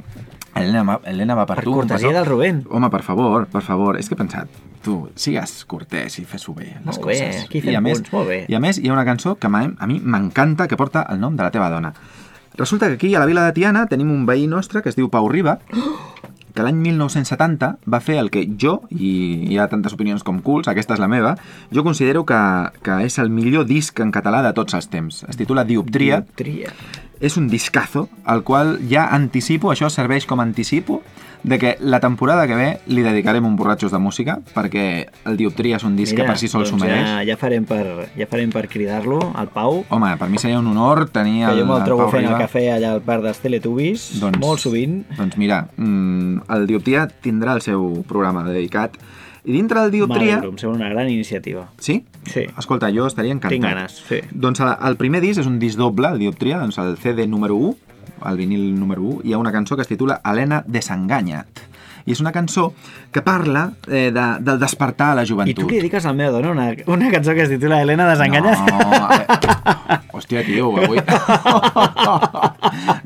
Speaker 2: Helena, Helena va per,
Speaker 1: Per
Speaker 2: tu.
Speaker 1: cortesia
Speaker 2: per-
Speaker 1: del Rubén.
Speaker 2: Home, per favor, per favor. És que he pensat, tu, sigues cortès i fes-ho bé, les
Speaker 1: Molt bé,
Speaker 2: coses.
Speaker 1: aquí
Speaker 2: I
Speaker 1: fem
Speaker 2: a més,
Speaker 1: punts, molt bé.
Speaker 2: I a més, hi ha una cançó que a mi m'encanta, que porta el nom de la teva dona. Resulta que aquí, a la vila de Tiana, tenim un veí nostre que es diu Pau Riba, que l'any 1970 va fer el que jo, i hi ha tantes opinions com culs, aquesta és la meva, jo considero que, que és el millor disc en català de tots els temps. Es titula Dioptria.
Speaker 1: Tria.
Speaker 2: És un discazo, al qual ja anticipo, això serveix com a anticipo, de que la temporada que ve li dedicarem un borratxos de música, perquè el Dioptria és un disc que per si sol s'ho
Speaker 1: doncs
Speaker 2: mereix.
Speaker 1: ja, ja farem per, ja farem per cridar-lo, al Pau,
Speaker 2: Home, per mi seria un honor tenir
Speaker 1: que
Speaker 2: el,
Speaker 1: jo me'l
Speaker 2: el
Speaker 1: trobo fent el cafè allà al parc dels Teletubbies, molt sovint.
Speaker 2: Doncs mira, mm, el Dioptria tindrà el seu programa dedicat. I dintre del Dioptria...
Speaker 1: M'alegro, em sembla una gran iniciativa.
Speaker 2: Sí?
Speaker 1: Sí.
Speaker 2: Escolta, jo estaria encantat.
Speaker 1: Tinc ganes, sí.
Speaker 2: Doncs el primer disc és un disc doble, el Dioptria, doncs el CD número 1, el vinil número 1, hi ha una cançó que es titula Helena desenganya't. I és una cançó que parla eh, de, del despertar a la
Speaker 1: I
Speaker 2: joventut.
Speaker 1: tu li dediques al meu dona una, una cançó que es titula Helena desenganyat?
Speaker 2: No, eh, hòstia, tio, avui...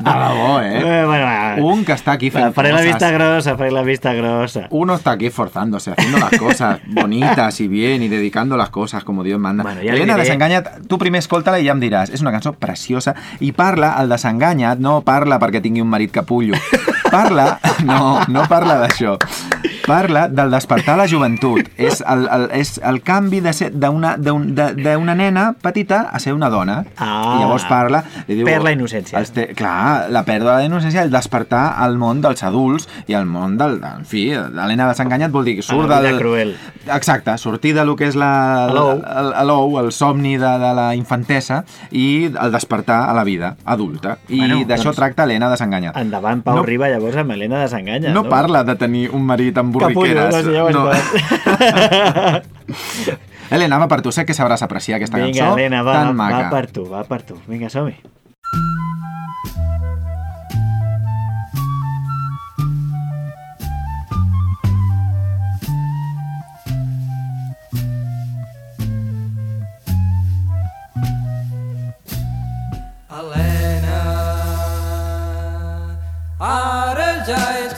Speaker 2: De debò, eh?
Speaker 1: Eh, bueno, va.
Speaker 2: Un que està aquí fent
Speaker 1: faré la
Speaker 2: coses.
Speaker 1: vista grossa, faré la vista grossa.
Speaker 2: Uno está aquí esforzándose, haciendo las cosas bonitas y bien y dedicando las cosas como Dios manda.
Speaker 1: Bueno, ja
Speaker 2: Elena, desenganya't, tu primer escolta-la i ja em diràs. És una cançó preciosa i parla, el desenganya't, no parla perquè tingui un marit capullo. Parla, no, no parla d'això. Parla del despertar la joventut. És el, el, és el canvi d'una d'una nena petita a ser una dona.
Speaker 1: Ah.
Speaker 2: I llavors parla... Li diu,
Speaker 1: Perd la innocència.
Speaker 2: Els te, clar, la pèrdua de la innocència, el despertar al món dels adults i al món del... En fi, l'Helena desenganyat vol dir que surt
Speaker 1: la
Speaker 2: del...
Speaker 1: cruel.
Speaker 2: Exacte, sortir de lo que és la...
Speaker 1: L'ou.
Speaker 2: El, el, somni de, de la infantesa i el despertar a la vida adulta. I
Speaker 1: Bueno,
Speaker 2: d'això
Speaker 1: doncs-
Speaker 2: tracta Helena desenganyat.
Speaker 1: Endavant, Pau
Speaker 2: No-
Speaker 1: Riba, llavors, amb Helena desenganya.
Speaker 2: No parla de tenir un marit amb
Speaker 1: Capullo,
Speaker 2: borriqueres.
Speaker 1: no
Speaker 2: No. Helena, va per tu. Sé que sabràs apreciar aquesta
Speaker 1: Vinga,
Speaker 2: cançó
Speaker 1: Helena, va,
Speaker 2: tan
Speaker 1: va
Speaker 2: maca.
Speaker 1: per tu, va per tu. Vinga, som-hi.
Speaker 5: Helena, ara ja ets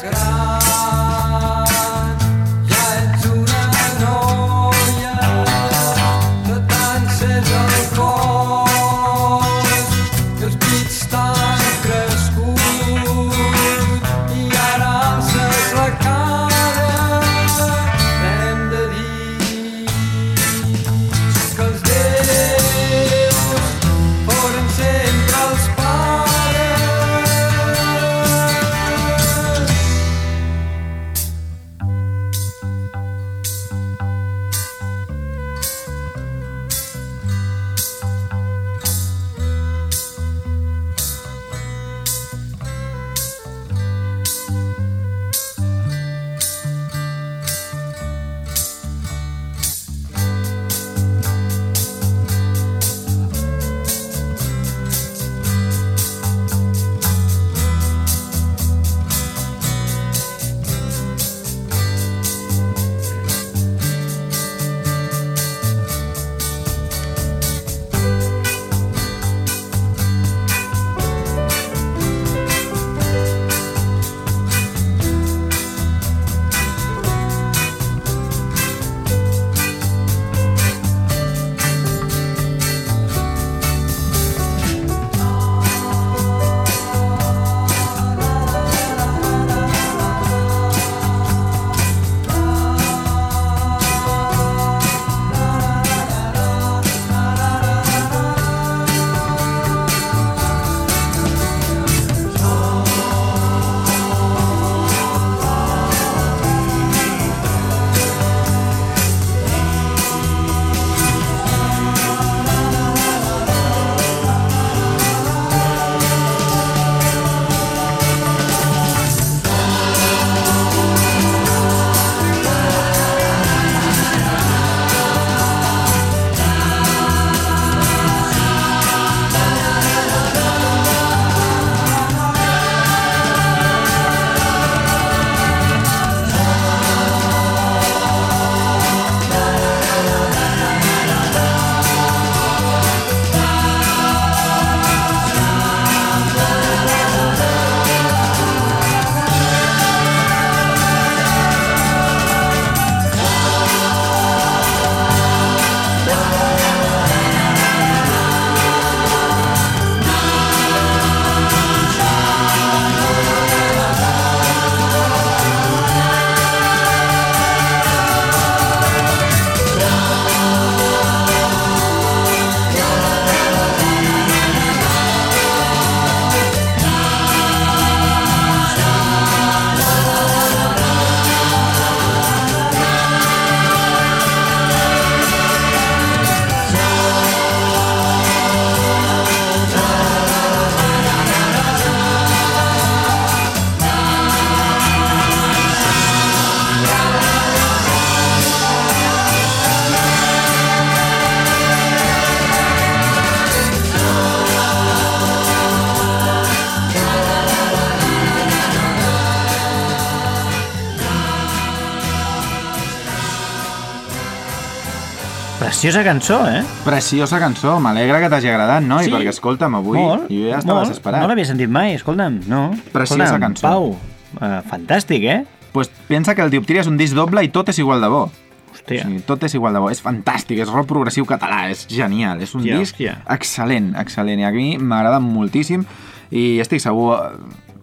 Speaker 1: Preciosa cançó, eh?
Speaker 2: Preciosa cançó, m'alegra que t'hagi agradat, noi,
Speaker 1: Sí.
Speaker 2: perquè escolta'm, avui
Speaker 1: molt,
Speaker 2: jo ja estava
Speaker 1: molt.
Speaker 2: desesperat.
Speaker 1: No l'havia sentit mai, escolta'm, no.
Speaker 2: Preciosa
Speaker 1: escolta'm,
Speaker 2: cançó.
Speaker 1: Pau, uh, fantàstic, eh?
Speaker 2: pues pensa que el Dioptria és un disc doble i tot és igual de bo.
Speaker 1: Hòstia.
Speaker 2: O sigui, tot és igual de bo. És fantàstic, és rock progressiu català, és genial. És un
Speaker 1: Hòstia,
Speaker 2: disc
Speaker 1: hòstia.
Speaker 2: excel·lent, excel·lent. I a mi m'agrada moltíssim i estic segur,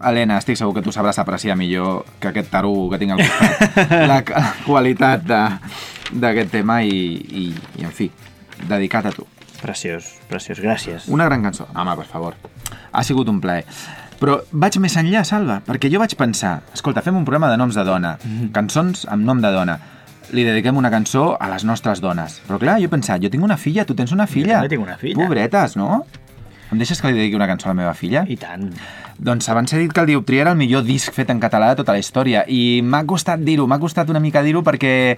Speaker 2: Helena, estic segur que tu sabràs apreciar millor que aquest taru que tinc al costat la qualitat de- d'aquest tema i, i, i, fi, dedicat a tu.
Speaker 1: Preciós, preciós, gràcies.
Speaker 2: Una gran cançó. Home, per favor. Ha sigut un plaer. Però vaig més enllà, Salva, perquè jo vaig pensar, escolta, fem un programa de noms de dona, cançons amb nom de dona. Li dediquem una cançó a les nostres dones. Però clar, jo he pensat, jo tinc una filla, tu tens una filla.
Speaker 1: també tinc una filla.
Speaker 2: Pobretes, no? Em deixes que li dediqui una cançó a la meva filla?
Speaker 1: I tant.
Speaker 2: Doncs abans he dit que el Dioptria era el millor disc fet en català de tota la història i m'ha costat dir-ho, m'ha costat una mica dir-ho perquè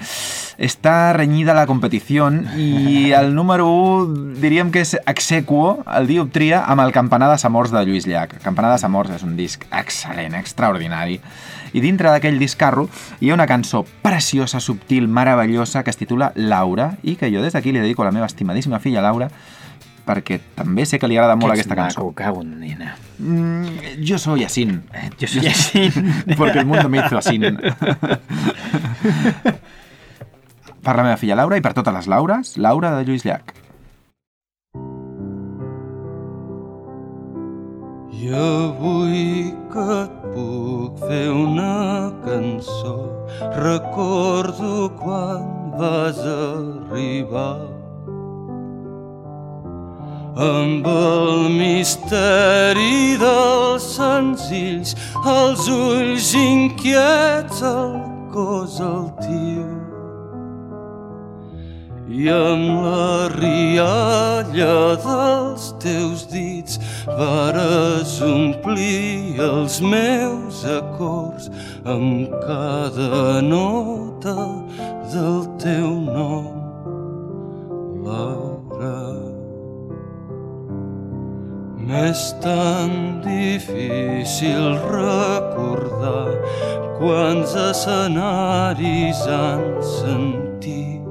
Speaker 2: està renyida la competició i el número 1 diríem que és exequo, el Dioptria, amb el Campanar de Samors de Lluís Llach. Campanar de Samors és un disc excel·lent, extraordinari. I dintre d'aquell discarro hi ha una cançó preciosa, subtil, meravellosa que es titula Laura i que jo des d'aquí li dedico a la meva estimadíssima filla Laura perquè també sé que li agrada molt
Speaker 1: Que ets
Speaker 2: aquesta cançó.
Speaker 1: maco, cago en nena.
Speaker 2: Mm, yo soy así.
Speaker 1: Jo soy así.
Speaker 2: Porque el mundo me hizo así. per la meva filla Laura i per totes les Laures, Laura de Lluís Llach.
Speaker 8: I avui que et puc fer una cançó recordo quan vas arribar amb el misteri dels senzills els ulls inquiets el cos altiu i amb la rialla dels teus dits vares omplir els meus acords amb cada nota del teu nom, Laura. M'és tan difícil recordar quants escenaris han sentit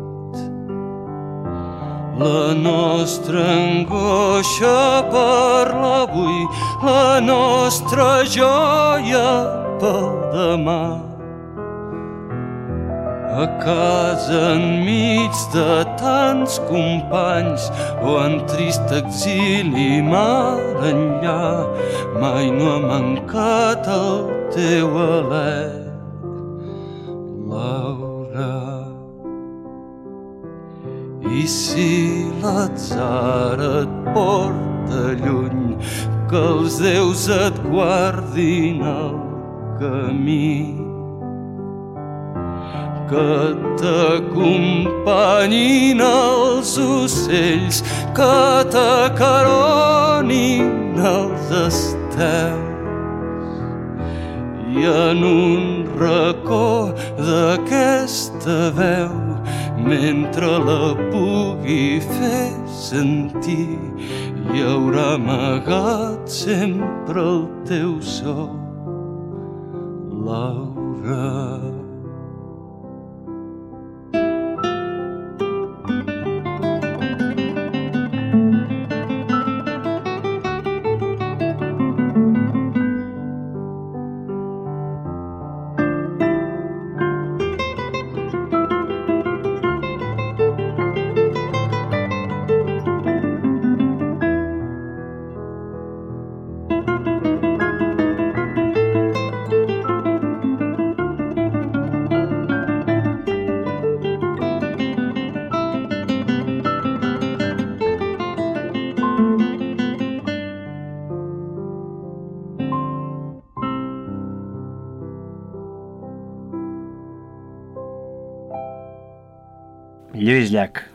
Speaker 8: la nostra angoixa per l'avui, la nostra joia pel demà. A casa enmig de tants companys o en trist exili mar enllà, mai no ha mancat el teu alè, Laura. I si l'atzar et porta lluny, que els déus et guardin el camí. Que t'acompanyin els ocells, que t'acaronin els estels. I en un racó d'aquesta veu mentre la pugui fer sentir hi haurà amagat sempre el teu so Laura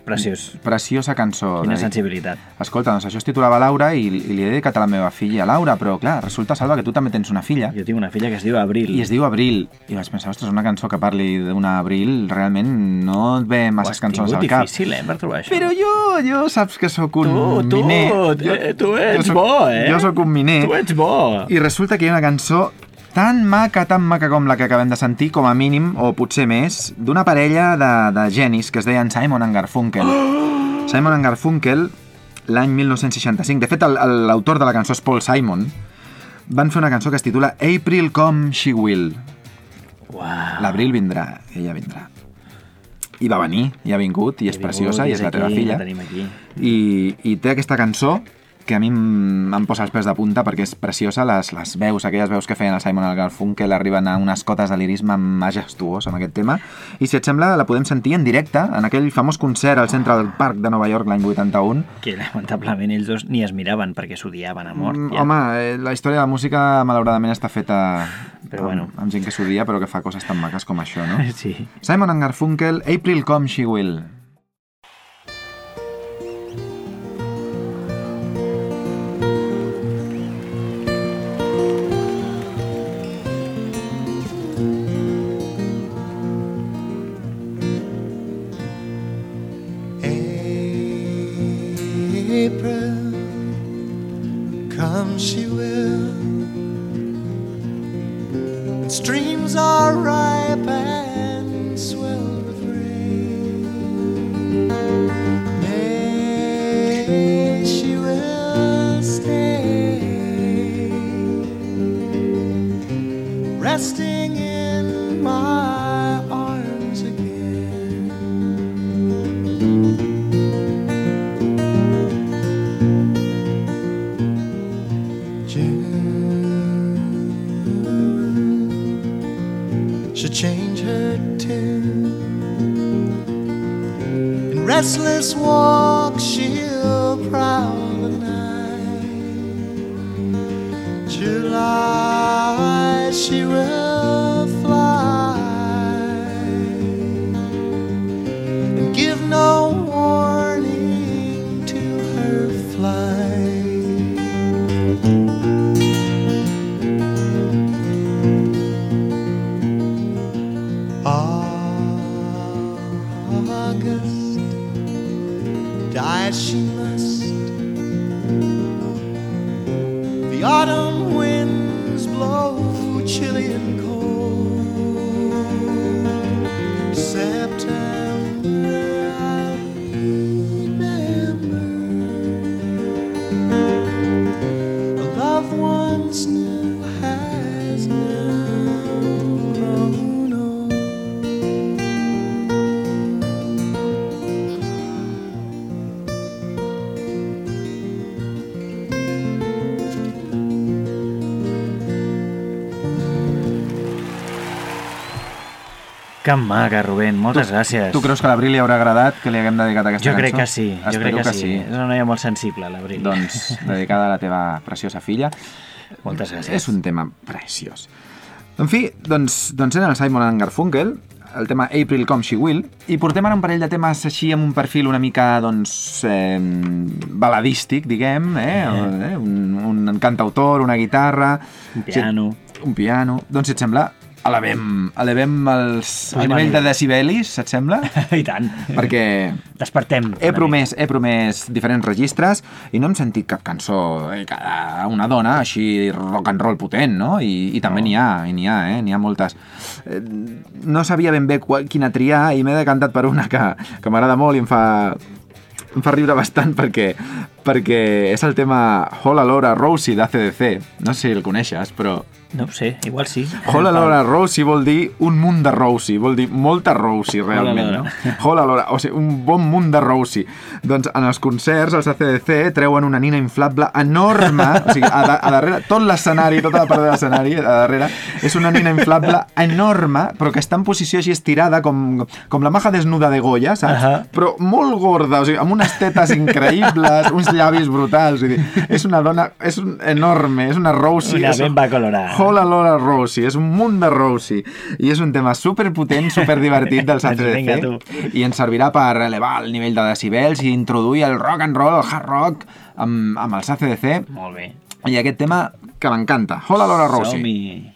Speaker 1: preciós.
Speaker 2: Preciosa cançó.
Speaker 1: Quina sensibilitat.
Speaker 2: Escolta, doncs això es titulava Laura i, i li he dedicat a la meva filla Laura, però clar, resulta, Salva, que tu també tens una filla
Speaker 1: Jo tinc una filla que es diu Abril.
Speaker 2: i es diu Abril. I vaig pensar, ostres, una cançó que parli d'una Abril, realment no et ve masses
Speaker 1: has
Speaker 2: cançons al cap.
Speaker 1: difícil, eh, per trobar això.
Speaker 2: Però jo, jo saps que sóc un
Speaker 1: Tu, tu,
Speaker 2: miner.
Speaker 1: eh, tu ets
Speaker 2: jo soc,
Speaker 1: bo, eh?
Speaker 2: Jo sóc un miner.
Speaker 1: Tu ets bo.
Speaker 2: I resulta que hi ha una cançó tan maca, tan maca com la que acabem de sentir, com a mínim, o potser més, d'una parella de, de genis que es deien Simon and Garfunkel. Simon and Garfunkel, l'any 1965, de fet l'autor de la cançó és Paul Simon, van fer una cançó que es titula April Come She Will.
Speaker 1: Uau.
Speaker 2: L'abril vindrà, ella vindrà. I va venir, i ha vingut, i és preciosa, i és la teva filla.
Speaker 1: La aquí.
Speaker 2: I, i té aquesta cançó que a mi em, em posa els pèls de punta perquè és preciosa, les, les veus, aquelles veus que feien el Simon Garfunkel arriben a unes cotes de lirisme majestuós amb aquest tema i si et sembla la podem sentir en directe en aquell famós concert al Central Park de Nova York l'any 81
Speaker 1: Que lamentablement ells dos ni es miraven perquè s'odiaven a mort.
Speaker 2: Mm,
Speaker 1: ja.
Speaker 2: Home, eh, la història de la música malauradament està feta
Speaker 1: Però bueno.
Speaker 2: amb, amb gent que s'odia però que fa coses tan maques com això, no?
Speaker 1: Sí.
Speaker 2: Simon Garfunkel, April Come She Will.
Speaker 9: Change her tune. In restless walks, she'll
Speaker 1: Que maca, Rubén, moltes gràcies.
Speaker 2: Tu creus que a l'Abril li haurà agradat que li haguem dedicat aquesta
Speaker 1: Jo
Speaker 2: cançó?
Speaker 1: crec que sí, jo
Speaker 2: Espero
Speaker 1: crec que, sí. És una noia molt sensible, l'Abril.
Speaker 2: Doncs dedicada a la teva preciosa filla.
Speaker 1: Moltes gràcies.
Speaker 2: És un tema preciós. En fi, doncs, doncs era el Simon and Garfunkel, el tema April Come She Will, i portem ara un parell de temes així amb un perfil una mica, doncs, eh, baladístic, diguem, eh? eh? Un, un cantautor, una guitarra...
Speaker 1: Un piano.
Speaker 2: Sí, un piano. Doncs, si et sembla, elevem, elevem els, el nivell de decibelis, et sembla?
Speaker 1: I tant.
Speaker 2: Perquè
Speaker 1: Despertem.
Speaker 2: he promès, he promès diferents registres i no hem sentit cap cançó dedicada a una dona així rock and roll potent, no? I, i també n'hi ha, n'hi ha, eh? N'hi ha moltes. Eh, No sabia ben bé qual, quina triar i m'he decantat per una que, que m'agrada molt i em fa, em fa riure bastant perquè, perquè és el tema Hola Laura Rosie d'ACDC. No sé si el coneixes, però.
Speaker 1: No ho sé, igual sí.
Speaker 2: Hola Laura Rosie vol dir un munt de Rosie, vol dir molta Rosie realment,
Speaker 1: Hola,
Speaker 2: no? Hola Laura, o sigui, un bon munt de Rosie. Doncs en els concerts, els ACDC treuen una nina inflable enorme, o sigui, a, a darrere, tot l'escenari, tota la part de l'escenari, a darrere, és una nina inflable enorme, però que està en posició així estirada, com, com la maja desnuda de Goya, saps?
Speaker 1: Ahà.
Speaker 2: Però molt gorda, o sigui, amb unes tetes increïbles, uns llavis brutals, vull dir, és una dona, és un enorme, és una Rosie.
Speaker 1: Una ben va colorada.
Speaker 2: Hola Lola Rosie, és un munt de Rosie i és un tema superpotent, superdivertit dels
Speaker 1: vinga,
Speaker 2: ACDC i ens servirà per elevar el nivell de decibels i introduir el rock and roll, el hard rock amb, amb els ACDC
Speaker 1: Molt bé.
Speaker 2: i aquest tema que m'encanta. Hola Lola Rosie.
Speaker 1: Som-hi.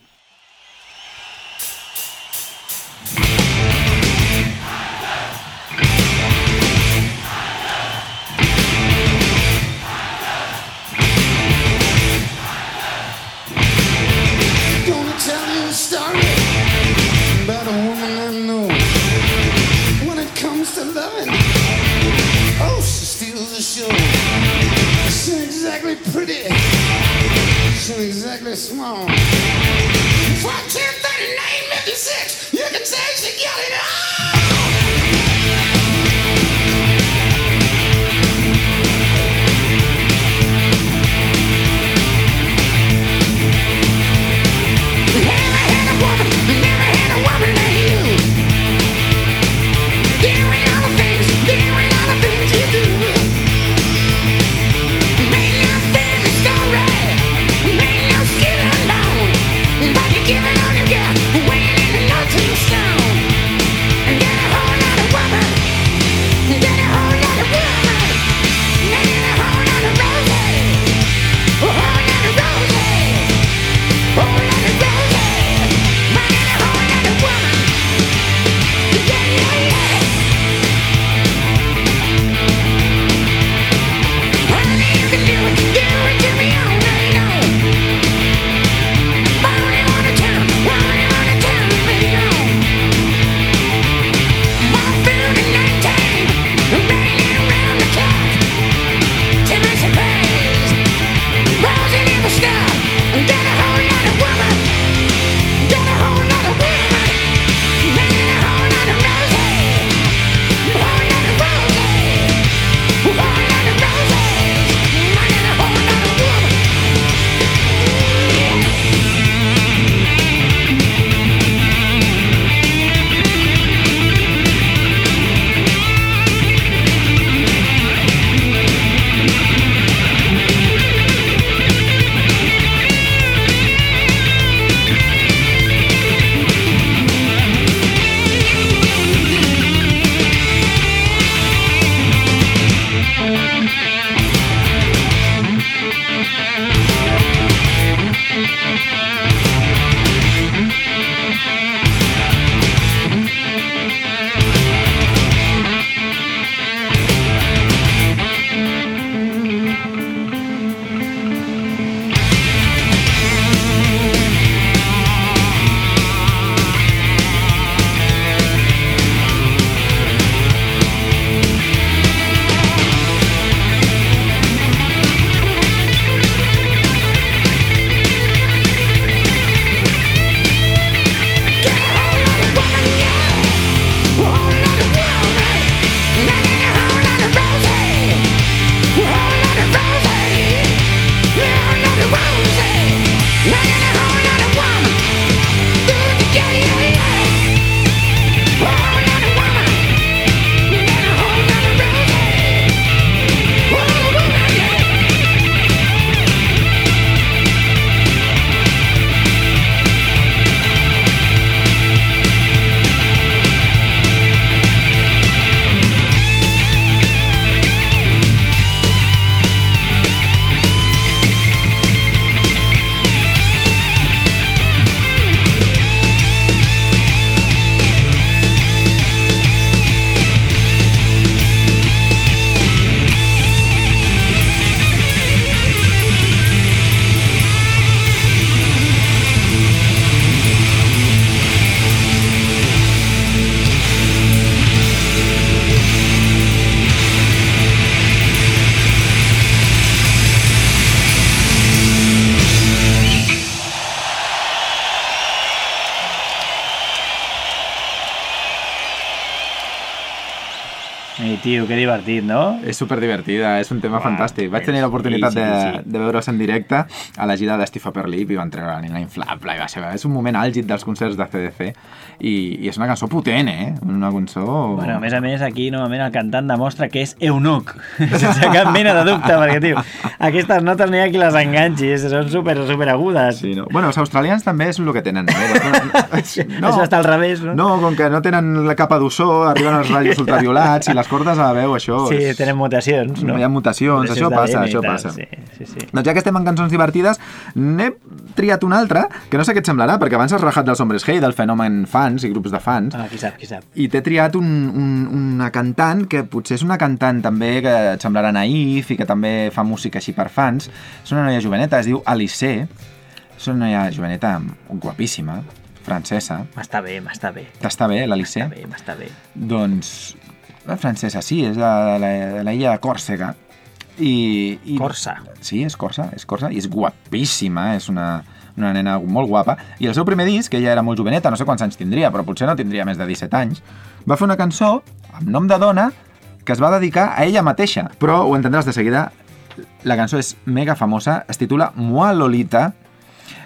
Speaker 9: Exactly pretty, she exactly small. 14, 39, 56, you can say she got it all.
Speaker 10: Divertit, no?
Speaker 2: És superdivertida, és un tema
Speaker 10: Uah,
Speaker 2: fantàstic. Vaig tenir l'oportunitat de,
Speaker 10: easy, sí.
Speaker 2: de veure's en directe a la gira d'Steve Upper Lip i van treure la nina inflable i va ser, és un moment àlgid dels concerts de CDC i, i és una cançó potent, eh? Una cançó...
Speaker 10: Bueno, a més a més, aquí novament el cantant demostra que és eunuc, sense cap mena de dubte, perquè, tio, aquestes notes no hi ha qui les enganxi, són super, super agudes.
Speaker 2: Sí, no? Bueno, els australians també és el que tenen. Eh?
Speaker 10: Això està al revés, no?
Speaker 2: No, com que no tenen la capa d'ozó, arriben els ratllos ultraviolats i les cordes a la veu, això...
Speaker 10: Sí,
Speaker 2: és-
Speaker 10: tenen mutacions, no?
Speaker 2: Hi ha mutacions, això passa, això passa.
Speaker 10: Sí, sí, sí.
Speaker 2: Doncs ja que estem en cançons divertides, n'he triat una altra, que no sé què et semblarà, perquè abans has rajat dels Hombres Hey, del fenomen fans i grups de fans,
Speaker 10: Ah, qui sap, qui sap.
Speaker 2: i t'he triat un, un, una cantant que potser és una cantant també que et semblarà naïf i que també fa música així per fans. És una noia joveneta, es diu Alice. És una noia joveneta guapíssima, francesa.
Speaker 10: M'està bé, m'està bé.
Speaker 2: T'està bé, l'Alice?
Speaker 10: M'està bé, m'està bé.
Speaker 2: Doncs la francesa, sí, és de la, de la illa de Còrsega. I, i...
Speaker 10: Corsa.
Speaker 2: Sí, és Corsa, és Corsa, i és guapíssima, és una, una nena molt guapa. I el seu primer disc, ella era molt joveneta, no sé quants anys tindria, però potser no tindria més de 17 anys, va fer una cançó amb nom de dona que es va dedicar a ella mateixa. Però ho entendràs de seguida, la cançó és mega famosa, es titula Moi Lolita,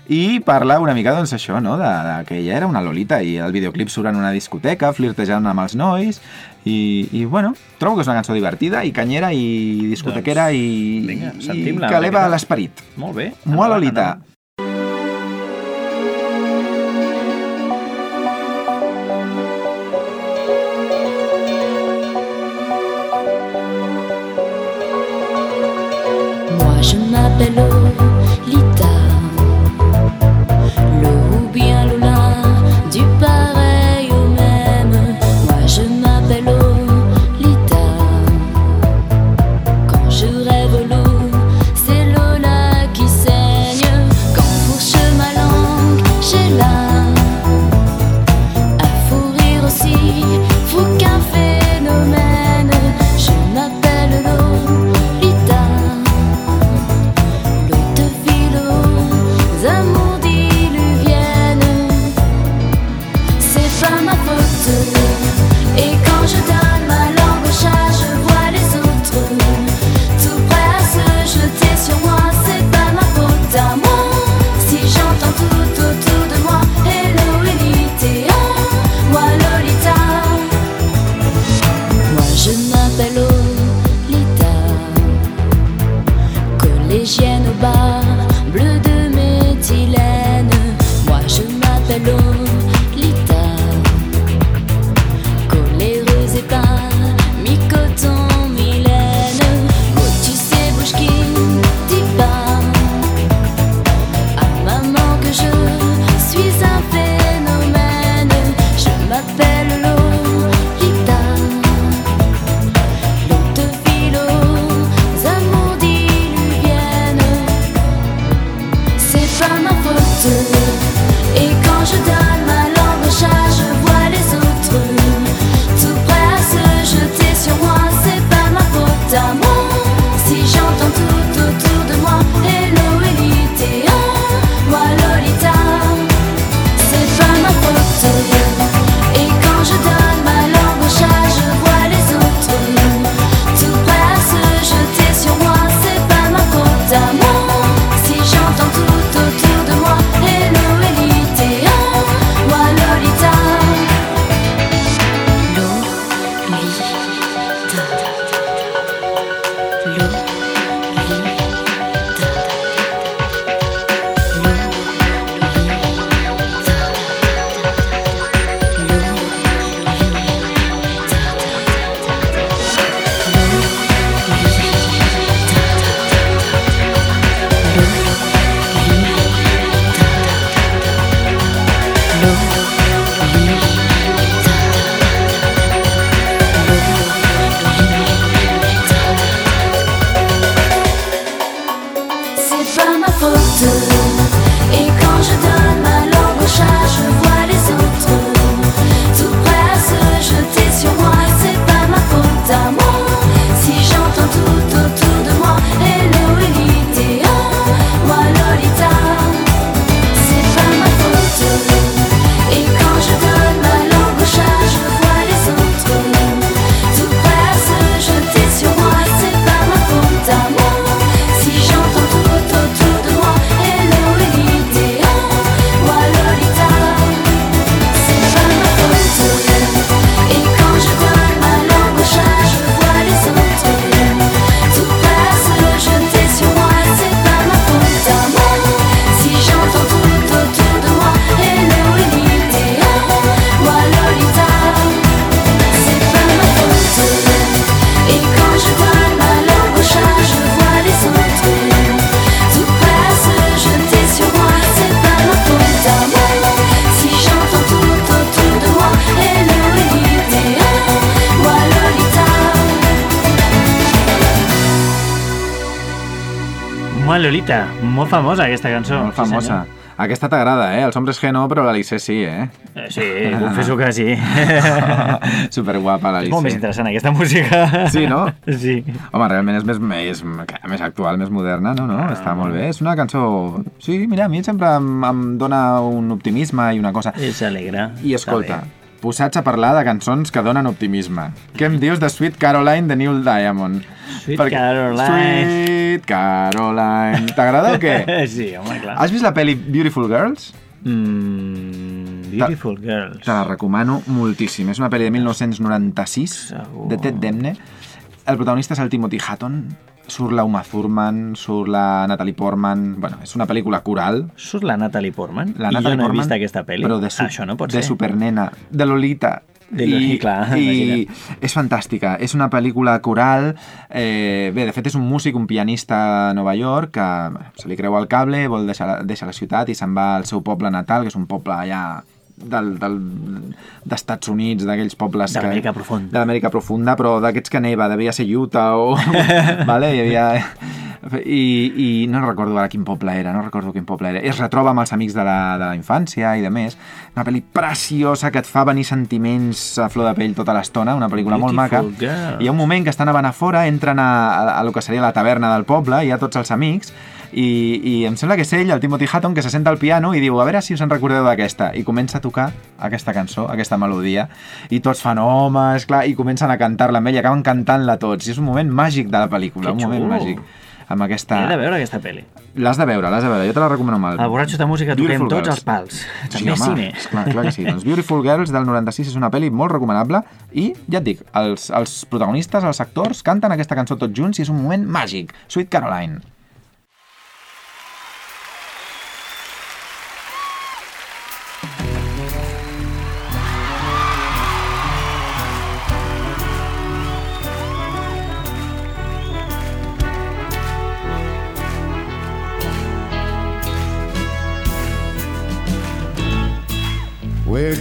Speaker 2: i parla una mica, doncs, això, no?, de, de que ella era una Lolita i el videoclip surt en una discoteca, flirtejant amb els nois, i, i bueno, trobo que és una cançó divertida i canyera i discotequera
Speaker 10: Doncs,
Speaker 2: i,
Speaker 10: vinga,
Speaker 2: i que eleva l'esperit.
Speaker 10: Molt bé.
Speaker 2: Moi
Speaker 10: endavant,
Speaker 1: molt famosa aquesta cançó.
Speaker 2: Molt famosa. Aquesta t'agrada, eh? Els homes G no, però l'Alice sí, eh?
Speaker 1: Sí. Eh, sí, confesso que sí.
Speaker 2: Superguapa,
Speaker 1: és molt més
Speaker 2: l'Alice.
Speaker 1: interessant aquesta música.
Speaker 2: Sí, no?
Speaker 1: Sí.
Speaker 2: Home, realment és més, més, més actual, més moderna, no? no? Està molt bé. És una cançó... Sí, mira, a mi sempre em, em dona un optimisme i una cosa.
Speaker 1: És alegre.
Speaker 2: I escolta, posats a parlar de cançons que donen optimisme. Què em dius de Sweet Caroline de Neil Diamond?
Speaker 1: Sweet Caroline.
Speaker 2: Sweet Caroline. T'agrada o què?
Speaker 1: Sí, home, clar.
Speaker 2: Has vist la pel·li Beautiful Girls?
Speaker 1: Mm, beautiful Girls.
Speaker 2: Te la recomano moltíssim. És una pel·li de 1996
Speaker 1: Segur.
Speaker 2: de Ted Demne. El protagonista és el Timothy Hutton. Surt la Uma Thurman, surt la Natalie Portman... Bueno, és una pel·lícula coral.
Speaker 1: Surt la Natalie Portman?
Speaker 2: La
Speaker 1: I
Speaker 2: Natalie
Speaker 1: jo no he
Speaker 2: Portman,
Speaker 1: vist aquesta pel·li.
Speaker 2: Però de, su
Speaker 1: Això no pot
Speaker 2: de
Speaker 1: ser.
Speaker 2: supernena, de Lolita.
Speaker 1: Lolita, clar,
Speaker 2: I és fantàstica. És una pel·lícula coral. Eh, bé, de fet, és un músic, un pianista a Nova York que se li creu el cable, vol deixar la, deixa la ciutat i se'n va al seu poble natal, que és un poble allà del, del, d'Estats Units, d'aquells pobles...
Speaker 1: De l'Amèrica profunda.
Speaker 2: De l'Amèrica profunda, però d'aquests que neva, devia ser Utah o... vale? Hi havia... I, I no recordo ara quin poble era, no recordo quin poble era. I es retroba amb els amics de la, de la infància i de més. Una pel·li preciosa que et fa venir sentiments a flor de pell tota l'estona, una pel·lícula molt maca.
Speaker 1: Beautiful Girls.
Speaker 2: Hi ha un moment que estan a fora, entren a, a, a lo que seria la taverna del poble, hi ha tots els amics, i, i em sembla que és ell, el Timothy Hutton, que se senta al piano i diu, a veure si us en recordeu d'aquesta. I comença a tocar aquesta cançó, aquesta melodia, i tots fan, home, esclar, i comencen a cantar-la amb ell, i acaben cantant-la tots. I és un moment màgic de la pel·lícula,
Speaker 1: Que
Speaker 2: un moment màgic. Amb aquesta...
Speaker 1: He de veure aquesta pel·li.
Speaker 2: L'has de veure, l'has de veure, jo te la recomano molt.
Speaker 1: A Borratxos de Música toquem
Speaker 2: Beautiful
Speaker 1: tots
Speaker 2: Girls.
Speaker 1: els pals.
Speaker 2: Sí,
Speaker 1: També
Speaker 2: home,
Speaker 1: cine.
Speaker 2: Clar, clar que sí. Doncs Beautiful Girls del 96 és una pel·li molt recomanable i, ja et dic, els, els protagonistes, els actors, canten aquesta cançó tots junts i és un moment màgic. Sweet Caroline.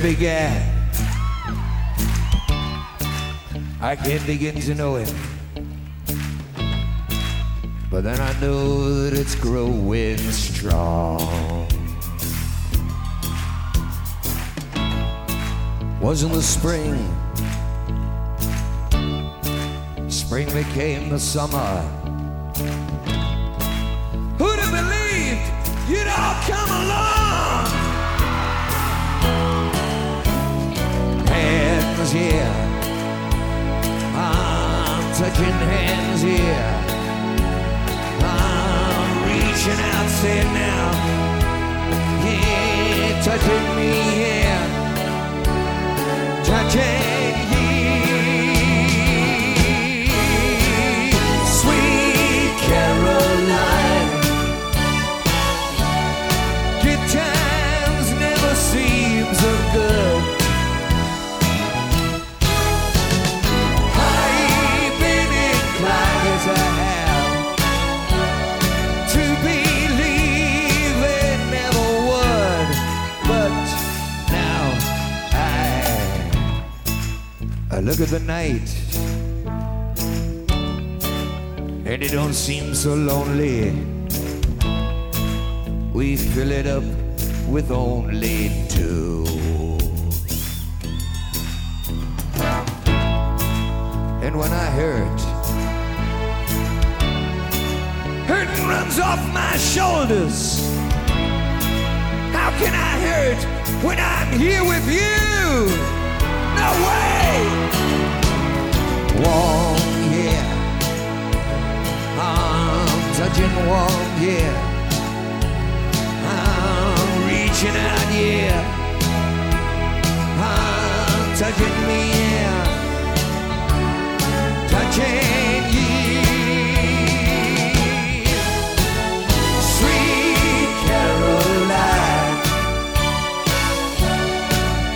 Speaker 5: Began. I can't begin to know it. But then I know that it's growing strong. Was in the spring. Spring became the summer. Who'd have believed you'd all come along? Hands here. I'm touching hands here. I'm reaching out, saying now, yeah, touching me here, touching look at the night and it don't seem so lonely. We fill it up with only two. And when I hurt, hurting runs off my shoulders. How can I hurt when I'm here with you? No way! Warm, yeah. I'm touching warm, yeah. I'm reaching out, yeah. I'm touching me, yeah touching you. Sweet Caroline.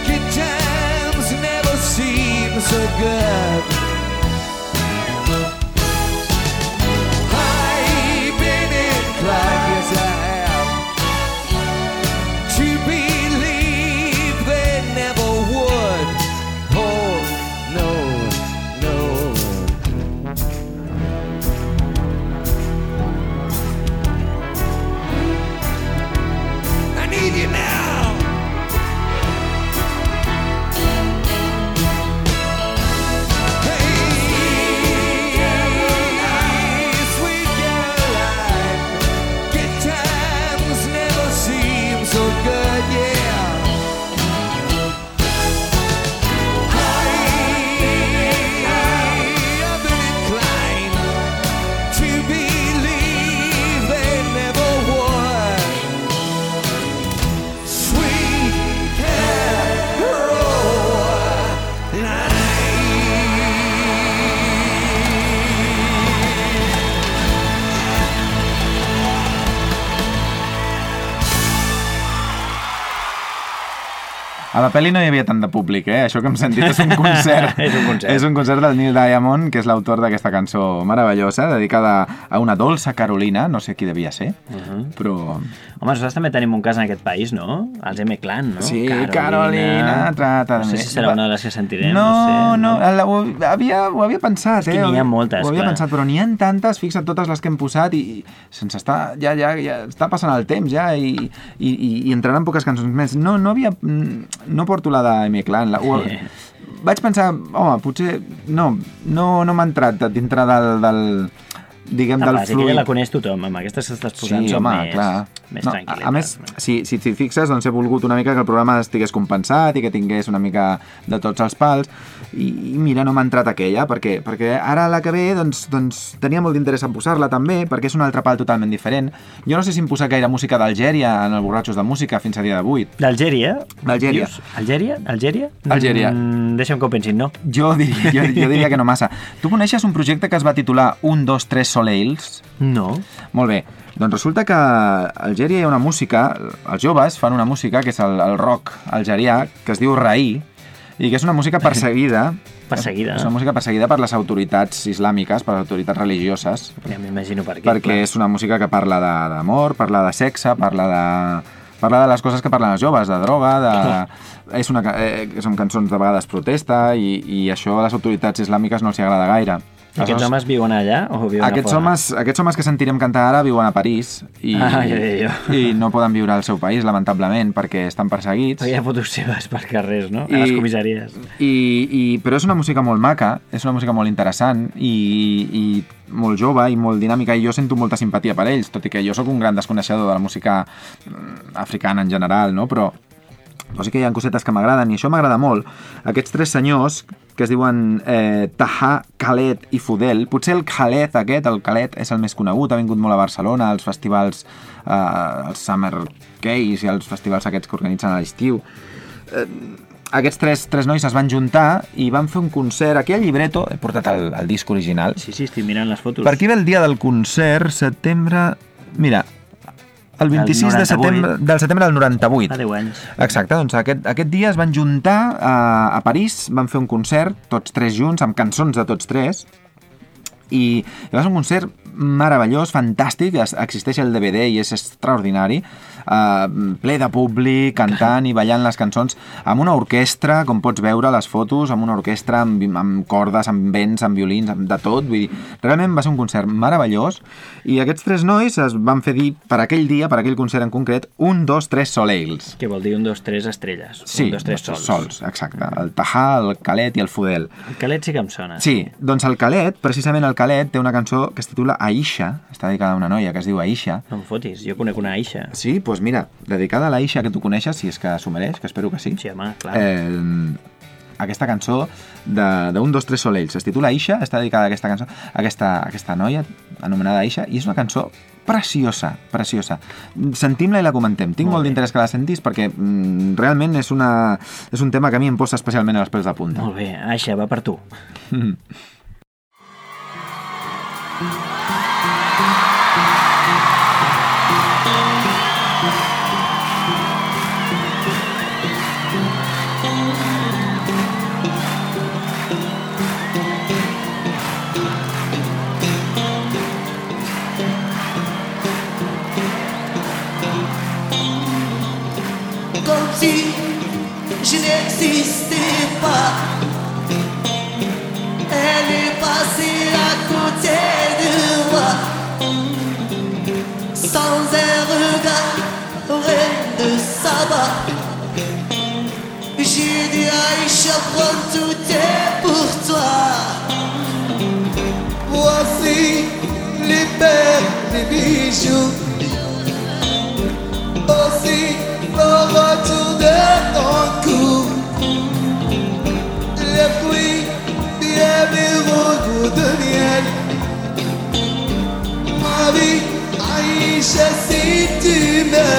Speaker 5: Good times never seem so good.
Speaker 2: La pel·li no hi havia tant de públic, eh? Això que hem sentit és un concert.
Speaker 1: És un concert.
Speaker 2: És un concert del Neil Diamond, que és l'autor d'aquesta cançó meravellosa, dedicada a una dolça Carolina, no sé qui devia ser,
Speaker 1: Mhm.
Speaker 2: però...
Speaker 1: Home, nosaltres també tenim un cas en aquest país, no? Els M-Clan, no?
Speaker 2: Sí, Carolina, trata
Speaker 1: No sé
Speaker 2: de-
Speaker 1: si serà una de les que sentirem,
Speaker 2: No,
Speaker 1: no, sé.
Speaker 2: no, la- ho, havia, ho havia pensat,
Speaker 1: És que
Speaker 2: eh?
Speaker 1: n'hi ha moltes,
Speaker 2: Ho havia
Speaker 1: clar.
Speaker 2: pensat, però n'hi ha tantes, fixa't totes les que hem posat i, i sense estar, ja, ja, ja està passant el temps ja i, i, i, i entraran poques cançons més. No, no havia, mm, no porto la de M-Clan. La,
Speaker 1: Sí.
Speaker 2: vaig pensar, home, potser no, no, no m'ha entrat dintre del, del diguem,
Speaker 1: Ah,
Speaker 2: del fluid.
Speaker 1: ja la coneix tothom, amb aquestes que estàs posant
Speaker 2: Sí, home,
Speaker 1: més,
Speaker 2: clar.
Speaker 1: més
Speaker 2: No, a,
Speaker 1: tranquil·letes.
Speaker 2: a més, si, si t'hi fixes, doncs he volgut una mica que el programa estigués compensat i que tingués una mica de tots els pals i, i mira, no m'ha entrat aquella perquè, perquè ara la que ve doncs, doncs tenia molt d'interès en posar-la també perquè és un altre pal totalment diferent. Jo no sé si em posar gaire música d'Algèria en el Borratxos de Música fins a dia d'avui.
Speaker 1: D'Algèria?
Speaker 2: D'Algèria.
Speaker 1: Algèria? Algèria?
Speaker 2: Algèria.
Speaker 1: Mm, deixa'm que ho pensin, no?
Speaker 2: Jo diria, jo, jo diria que no massa. Tu coneixes un projecte que es va titular 1, 2, 3 Soleils?
Speaker 1: No.
Speaker 2: Molt bé. Doncs resulta que a Algèria hi ha una música, els joves fan una música que és el, el rock algerià, que es diu Raí, i que és una música perseguida...
Speaker 1: Perseguida.
Speaker 2: És una música perseguida per les autoritats islàmiques, per les autoritats religioses,
Speaker 1: Ja m'imagino per què.
Speaker 2: perquè és una música que parla d'amor, parla de sexe, parla de... Parla de les coses que parlen els joves, de droga, de... És una, eh, són cançons de vegades protesta i, i això a les autoritats islàmiques no els agrada gaire.
Speaker 1: Aquests homes viuen allà o viuen
Speaker 2: aquests
Speaker 1: a fora?
Speaker 2: homes, aquests homes que sentirem cantar ara viuen a París i,
Speaker 1: Ah, ja deia jo.
Speaker 2: i no poden viure al seu país, lamentablement, perquè estan perseguits.
Speaker 1: Hi ha fotos seves per carrers, no?
Speaker 2: I-
Speaker 1: A les comissaries.
Speaker 2: I, i, però és una música molt maca, és una música molt interessant i, i molt jove i molt dinàmica i jo sento molta simpatia per ells, tot i que jo sóc un gran desconeixedor de la música mm, africana en general, no? però, però sí que hi ha cosetes que m'agraden i això m'agrada molt. Aquests tres senyors que es diuen eh, Taha, Khaled i Fudel. Potser el Khaled aquest, el Khaled, és el més conegut, ha vingut molt a Barcelona, als festivals, eh, els Summer Keys i els festivals aquests que organitzen a l'estiu aquests tres, tres nois es van juntar i van fer un concert. Aquí al llibreto, he portat el, el disc original.
Speaker 1: Sí, sí, estic mirant les fotos.
Speaker 2: Per aquí ve el dia del concert, setembre... Mira, el 26 de
Speaker 1: 98.
Speaker 2: setembre, del setembre del 98.
Speaker 1: Fa 10 anys.
Speaker 2: Exacte, doncs aquest, aquest dia es van juntar a, a París, van fer un concert, tots tres junts, amb cançons de tots tres, i va ser un concert meravellós, fantàstic, existeix el DVD i és extraordinari, uh, ple de públic, cantant i ballant les cançons, amb una orquestra, com pots veure les fotos, amb una orquestra amb, amb cordes, amb vents, amb violins, amb de tot, vull dir, realment va ser un concert meravellós, i aquests tres nois es van fer dir, per aquell dia, per aquell concert en concret, un, dos, tres soleils.
Speaker 1: Que vol dir un, dos, tres estrelles.
Speaker 2: Sí,
Speaker 1: un, dos, tres sols.
Speaker 2: sols, exacte. El Tahà, el Calet i el Fudel.
Speaker 1: El Calet sí que em sona.
Speaker 2: Sí, doncs el Calet, precisament el Calet, té una cançó que es titula Aisha, està dedicada a una noia que es diu Aisha.
Speaker 1: No em fotis, jo conec una Aixa.
Speaker 2: Sí, doncs mira, dedicada a l'Aisha que tu coneixes, si és que s'ho mereix, que espero que sí.
Speaker 1: Sí, home, clar.
Speaker 2: Eh, aquesta cançó de, de Un, dos, tres soleils es titula Aisha, està dedicada a aquesta cançó, a aquesta, a aquesta noia anomenada Aisha, i és una cançó preciosa, preciosa. Sentim-la i la comentem. Tinc molt,
Speaker 1: bé.
Speaker 2: d'interès que la sentis perquè mm, realment és, una, és un tema que a mi em posa especialment als pèls de punta.
Speaker 1: Molt bé, Aixa, va per tu.
Speaker 7: comme je n'existais pas. Elle est passée à côté de moi, sans un regard, rien de sabbat. J'ai dit Aïcha, prends tout est pour toi. Voici les perles, les bijoux aussi le retour de ton cou.
Speaker 9: لفوي بيابي غوت ودنيا ما بي عيشة ستي ما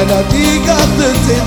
Speaker 9: Elle a dit garde tes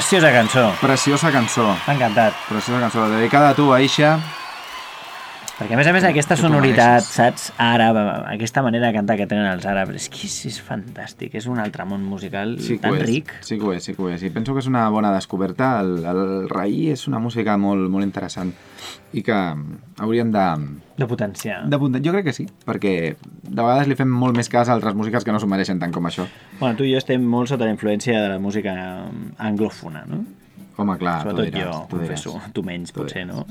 Speaker 1: Preciosa cançó.
Speaker 2: Preciosa cançó.
Speaker 1: M'ha encantat.
Speaker 2: Preciosa cançó. Dedicada a tu, Aisha.
Speaker 1: Perquè, a més a més, aquesta sonoritat, saps? Àrab, aquesta manera de cantar que tenen els àrabs, és que és, és fantàstic. És un altre món musical
Speaker 2: Sí
Speaker 1: tan
Speaker 2: és.
Speaker 1: ric.
Speaker 2: Sí que ho és, sí que ho és. I penso que és una bona descoberta. El, el raï és una música molt, molt interessant i que hauríem de,
Speaker 1: De potenciar.
Speaker 2: de Jo crec que sí, perquè de vegades li fem molt més cas a altres músiques que no s'ho mereixen tant com això.
Speaker 1: Bueno, tu i jo estem molt sota la influència de la música anglòfona, no?
Speaker 2: Home, clar,
Speaker 1: Sobretot
Speaker 2: tu diràs,
Speaker 1: jo,
Speaker 2: tu diràs.
Speaker 1: confesso. Tu menys, potser, no?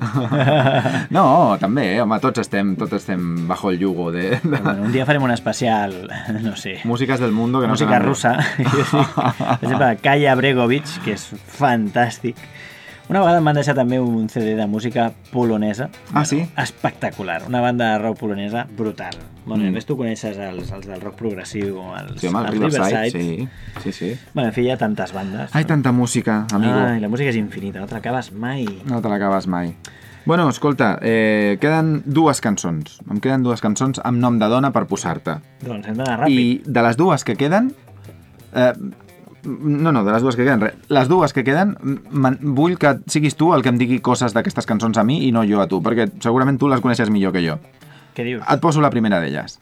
Speaker 2: No, també, home, tots estem, tots estem bajo el yugo de, de
Speaker 1: bueno, un dia farem un especial, no sé,
Speaker 2: músiques del mundo que no
Speaker 1: música russa. per exemple, Kaya Bregovic, que és fantàstic. Una vegada em van deixar també un CD de música polonesa.
Speaker 2: Ah, sí?
Speaker 1: Espectacular. Una banda de rock polonesa brutal. Bueno,
Speaker 2: Mm.
Speaker 1: a més tu coneixes els, els del rock progressiu, els,
Speaker 2: Sí, home, el
Speaker 1: els
Speaker 2: Riverside, sí, sí, sí.
Speaker 1: Bueno, en fi, hi ha tantes bandes.
Speaker 2: Hay tanta música, amigo.
Speaker 1: Ai, la música és infinita, no te l'acabes mai.
Speaker 2: No te l'acabes mai. Bueno, escolta, eh, queden dues cançons. Em queden dues cançons amb nom de dona per posar-te.
Speaker 1: Doncs hem d'anar ràpid.
Speaker 2: I de les dues que queden... Eh, no, no, de les dues que queden, res. Les dues que queden, vull que siguis tu el que em digui coses d'aquestes cançons a mi i no jo a tu, perquè segurament tu les coneixes millor que jo.
Speaker 1: Què dius?
Speaker 2: Et poso la primera d'elles.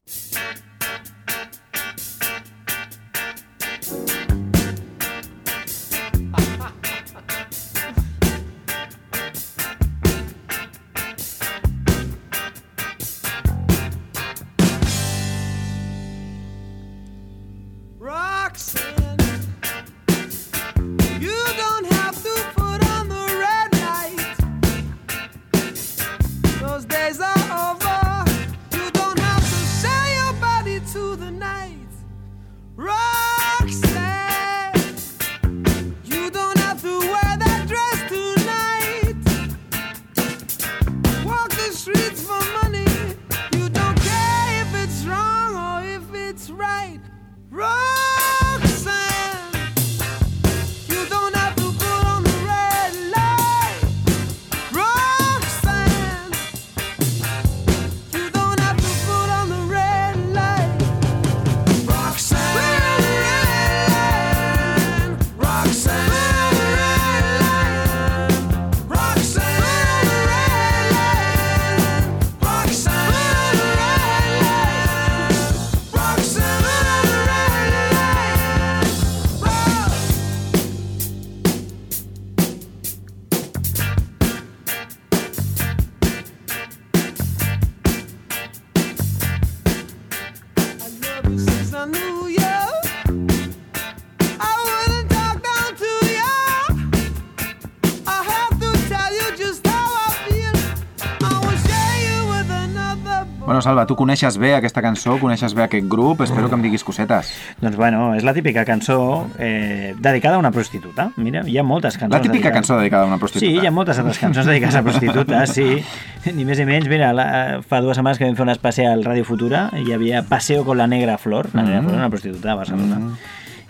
Speaker 2: Salva, tu coneixes bé aquesta cançó, coneixes bé aquest grup, espero que em diguis cosetes.
Speaker 1: Doncs bueno, és la típica cançó eh, dedicada a una prostituta. Mira, hi ha moltes cançons
Speaker 2: La típica
Speaker 1: dedicades-
Speaker 2: cançó dedicada a una prostituta.
Speaker 1: Sí, hi ha moltes altres cançons dedicades a prostitutes, sí. Ni més ni menys, mira, la, fa dues setmanes que vam fer un especial Ràdio Futura i hi havia Paseo con la negra flor, la negra
Speaker 2: Mhm.
Speaker 1: flor, una prostituta de Barcelona.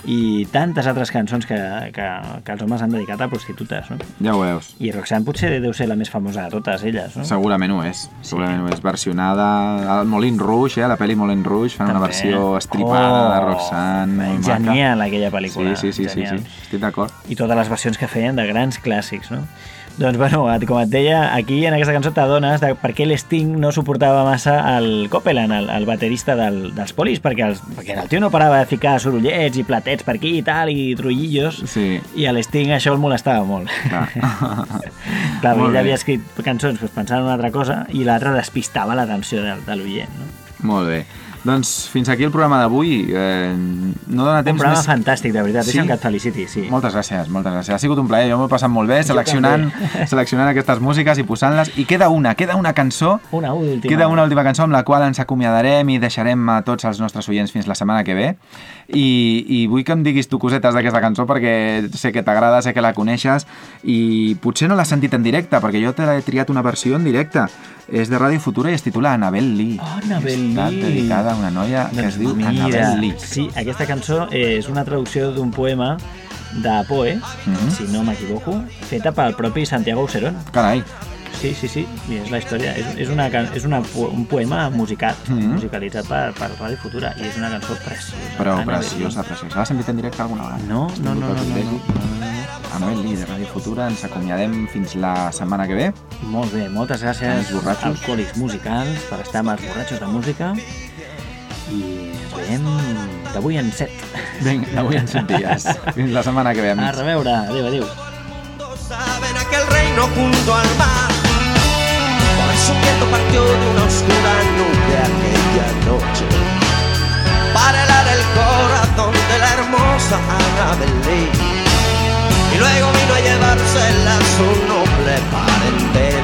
Speaker 1: I tantes altres cançons que, que, que els homes han dedicat a prostitutes, no?
Speaker 2: Ja ho veus.
Speaker 1: I Roxanne potser deu ser la més famosa de totes elles, no?
Speaker 2: Segurament ho és. Segurament ho és. Versionada al Molin Rouge, eh? la pel·li Molin Rouge, fan una
Speaker 1: També.
Speaker 2: versió estripada
Speaker 1: Oh,
Speaker 2: de Roxanne. molt maca.
Speaker 1: Genial, aquella pel·lícula.
Speaker 2: Sí, sí, sí, sí,
Speaker 1: genial.
Speaker 2: sí. Estic d'acord.
Speaker 1: i totes les versions que feien de grans clàssics, no? Doncs, bueno, com et deia, aquí en aquesta cançó t'adones de per què l'Sting no suportava massa el Copeland, el, el baterista del, dels polis, perquè, els, perquè el tio no parava de ficar sorollets i platets per aquí i tal, i trullillos,
Speaker 2: Sí.
Speaker 1: i a l'Sting això el molestava molt.
Speaker 2: Clar.
Speaker 1: Clar,
Speaker 2: Molt
Speaker 1: ell havia escrit cançons doncs, pensant en una altra cosa i l'altre despistava l'atenció de, de l'oient, no?
Speaker 2: Molt bé. Doncs fins aquí el programa d'avui. Eh, no dona
Speaker 1: Un
Speaker 2: temps
Speaker 1: programa
Speaker 2: més...
Speaker 1: fantàstic, de veritat.
Speaker 2: Sí?
Speaker 1: Deixa'm que et feliciti, sí.
Speaker 2: Moltes gràcies, moltes gràcies. Ha sigut un plaer, jo m'ho he passat molt bé seleccionant, seleccionant aquestes músiques i posant-les. I queda una, queda una cançó
Speaker 1: Una última.
Speaker 2: Queda una última cançó amb la qual ens acomiadarem i deixarem a tots els nostres oients fins la setmana que ve. I, i vull que em diguis tu cosetes d'aquesta cançó perquè sé que t'agrada, sé que la coneixes i potser no l'has sentit en directe perquè jo te l'he triat una versió en directe. És de Ràdio Futura i es titula Anabel Lee.
Speaker 1: Oh, Annabel
Speaker 2: Està
Speaker 1: Lee.
Speaker 2: dedicada a una noia que es diu
Speaker 1: Mira,
Speaker 2: Lee.
Speaker 1: Sí, aquesta cançó és una traducció d'un poema de Poe,
Speaker 2: Mhm.
Speaker 1: si no m'equivoco, feta pel propi Santiago Auserón.
Speaker 2: Carai,
Speaker 1: Sí, sí, sí, i és la història, és, és, una, és una, un poema musicat,
Speaker 2: Mhm.
Speaker 1: musicalitzat per, per Ràdio Futura, i és una cançó preciosa.
Speaker 2: Però preciosa, preciosa. L'has sentit en directe alguna vegada?
Speaker 1: No, no, no, no, no,
Speaker 2: privilegi?
Speaker 1: no.
Speaker 2: Annabel Lee, de Ràdio Futura, ens acomiadem fins la setmana que ve.
Speaker 1: Molt bé, moltes gràcies
Speaker 2: borratxos.
Speaker 1: alcohòlics musicals per estar amb els borratxos de música i veiem d'avui en set.
Speaker 2: Vinga, d'avui en set dies. Fins la setmana que ve,
Speaker 1: A
Speaker 2: amics.
Speaker 1: reveure, adéu, adéu.
Speaker 11: saben aquel reino junto al mar. Por eso un viento partió de una oscura nube aquella noche para helar el corazón de la hermosa Annabel Lee. Y luego vino a llevársela su noble parentela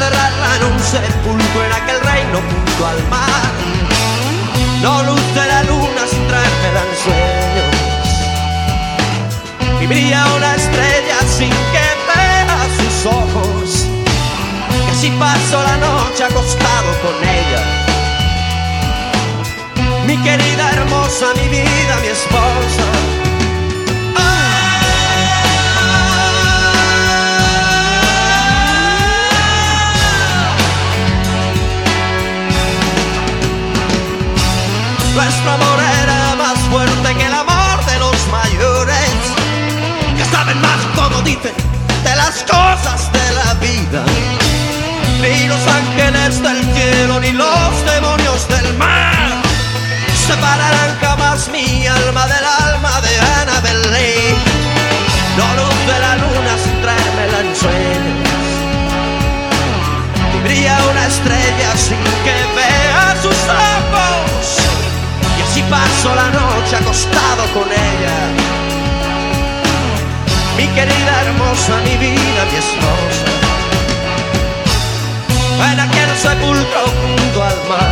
Speaker 11: en un sepulcro en aquel reino junto al mar. No luce la luna sin traérmela en sueños y una estrella sin que vea sus ojos. Que si paso la noche acostado con ella, mi querida hermosa, mi vida, mi esposa. Nuestro amor era más fuerte que el amor de los mayores que saben más como dicen de las cosas de la vida. Ni los ángeles del cielo ni los demonios del mar separarán jamás mi alma del alma de Annabel Lee. Paso la noche acostado con ella. Mi querida hermosa, mi vida, mi esposa. En aquel sepulcro junto al mar,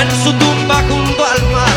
Speaker 11: en su tumba junto al mar,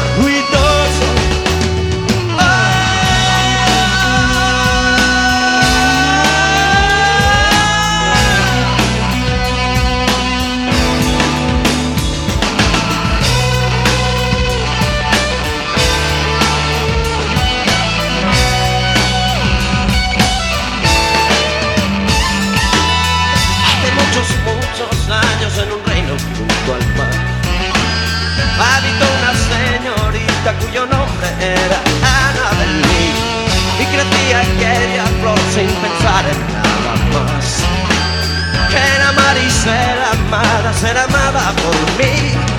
Speaker 11: era Annabel Lee Y crecía aquella flor sin pensar en nada más. Que y ser amada, ser amada por mí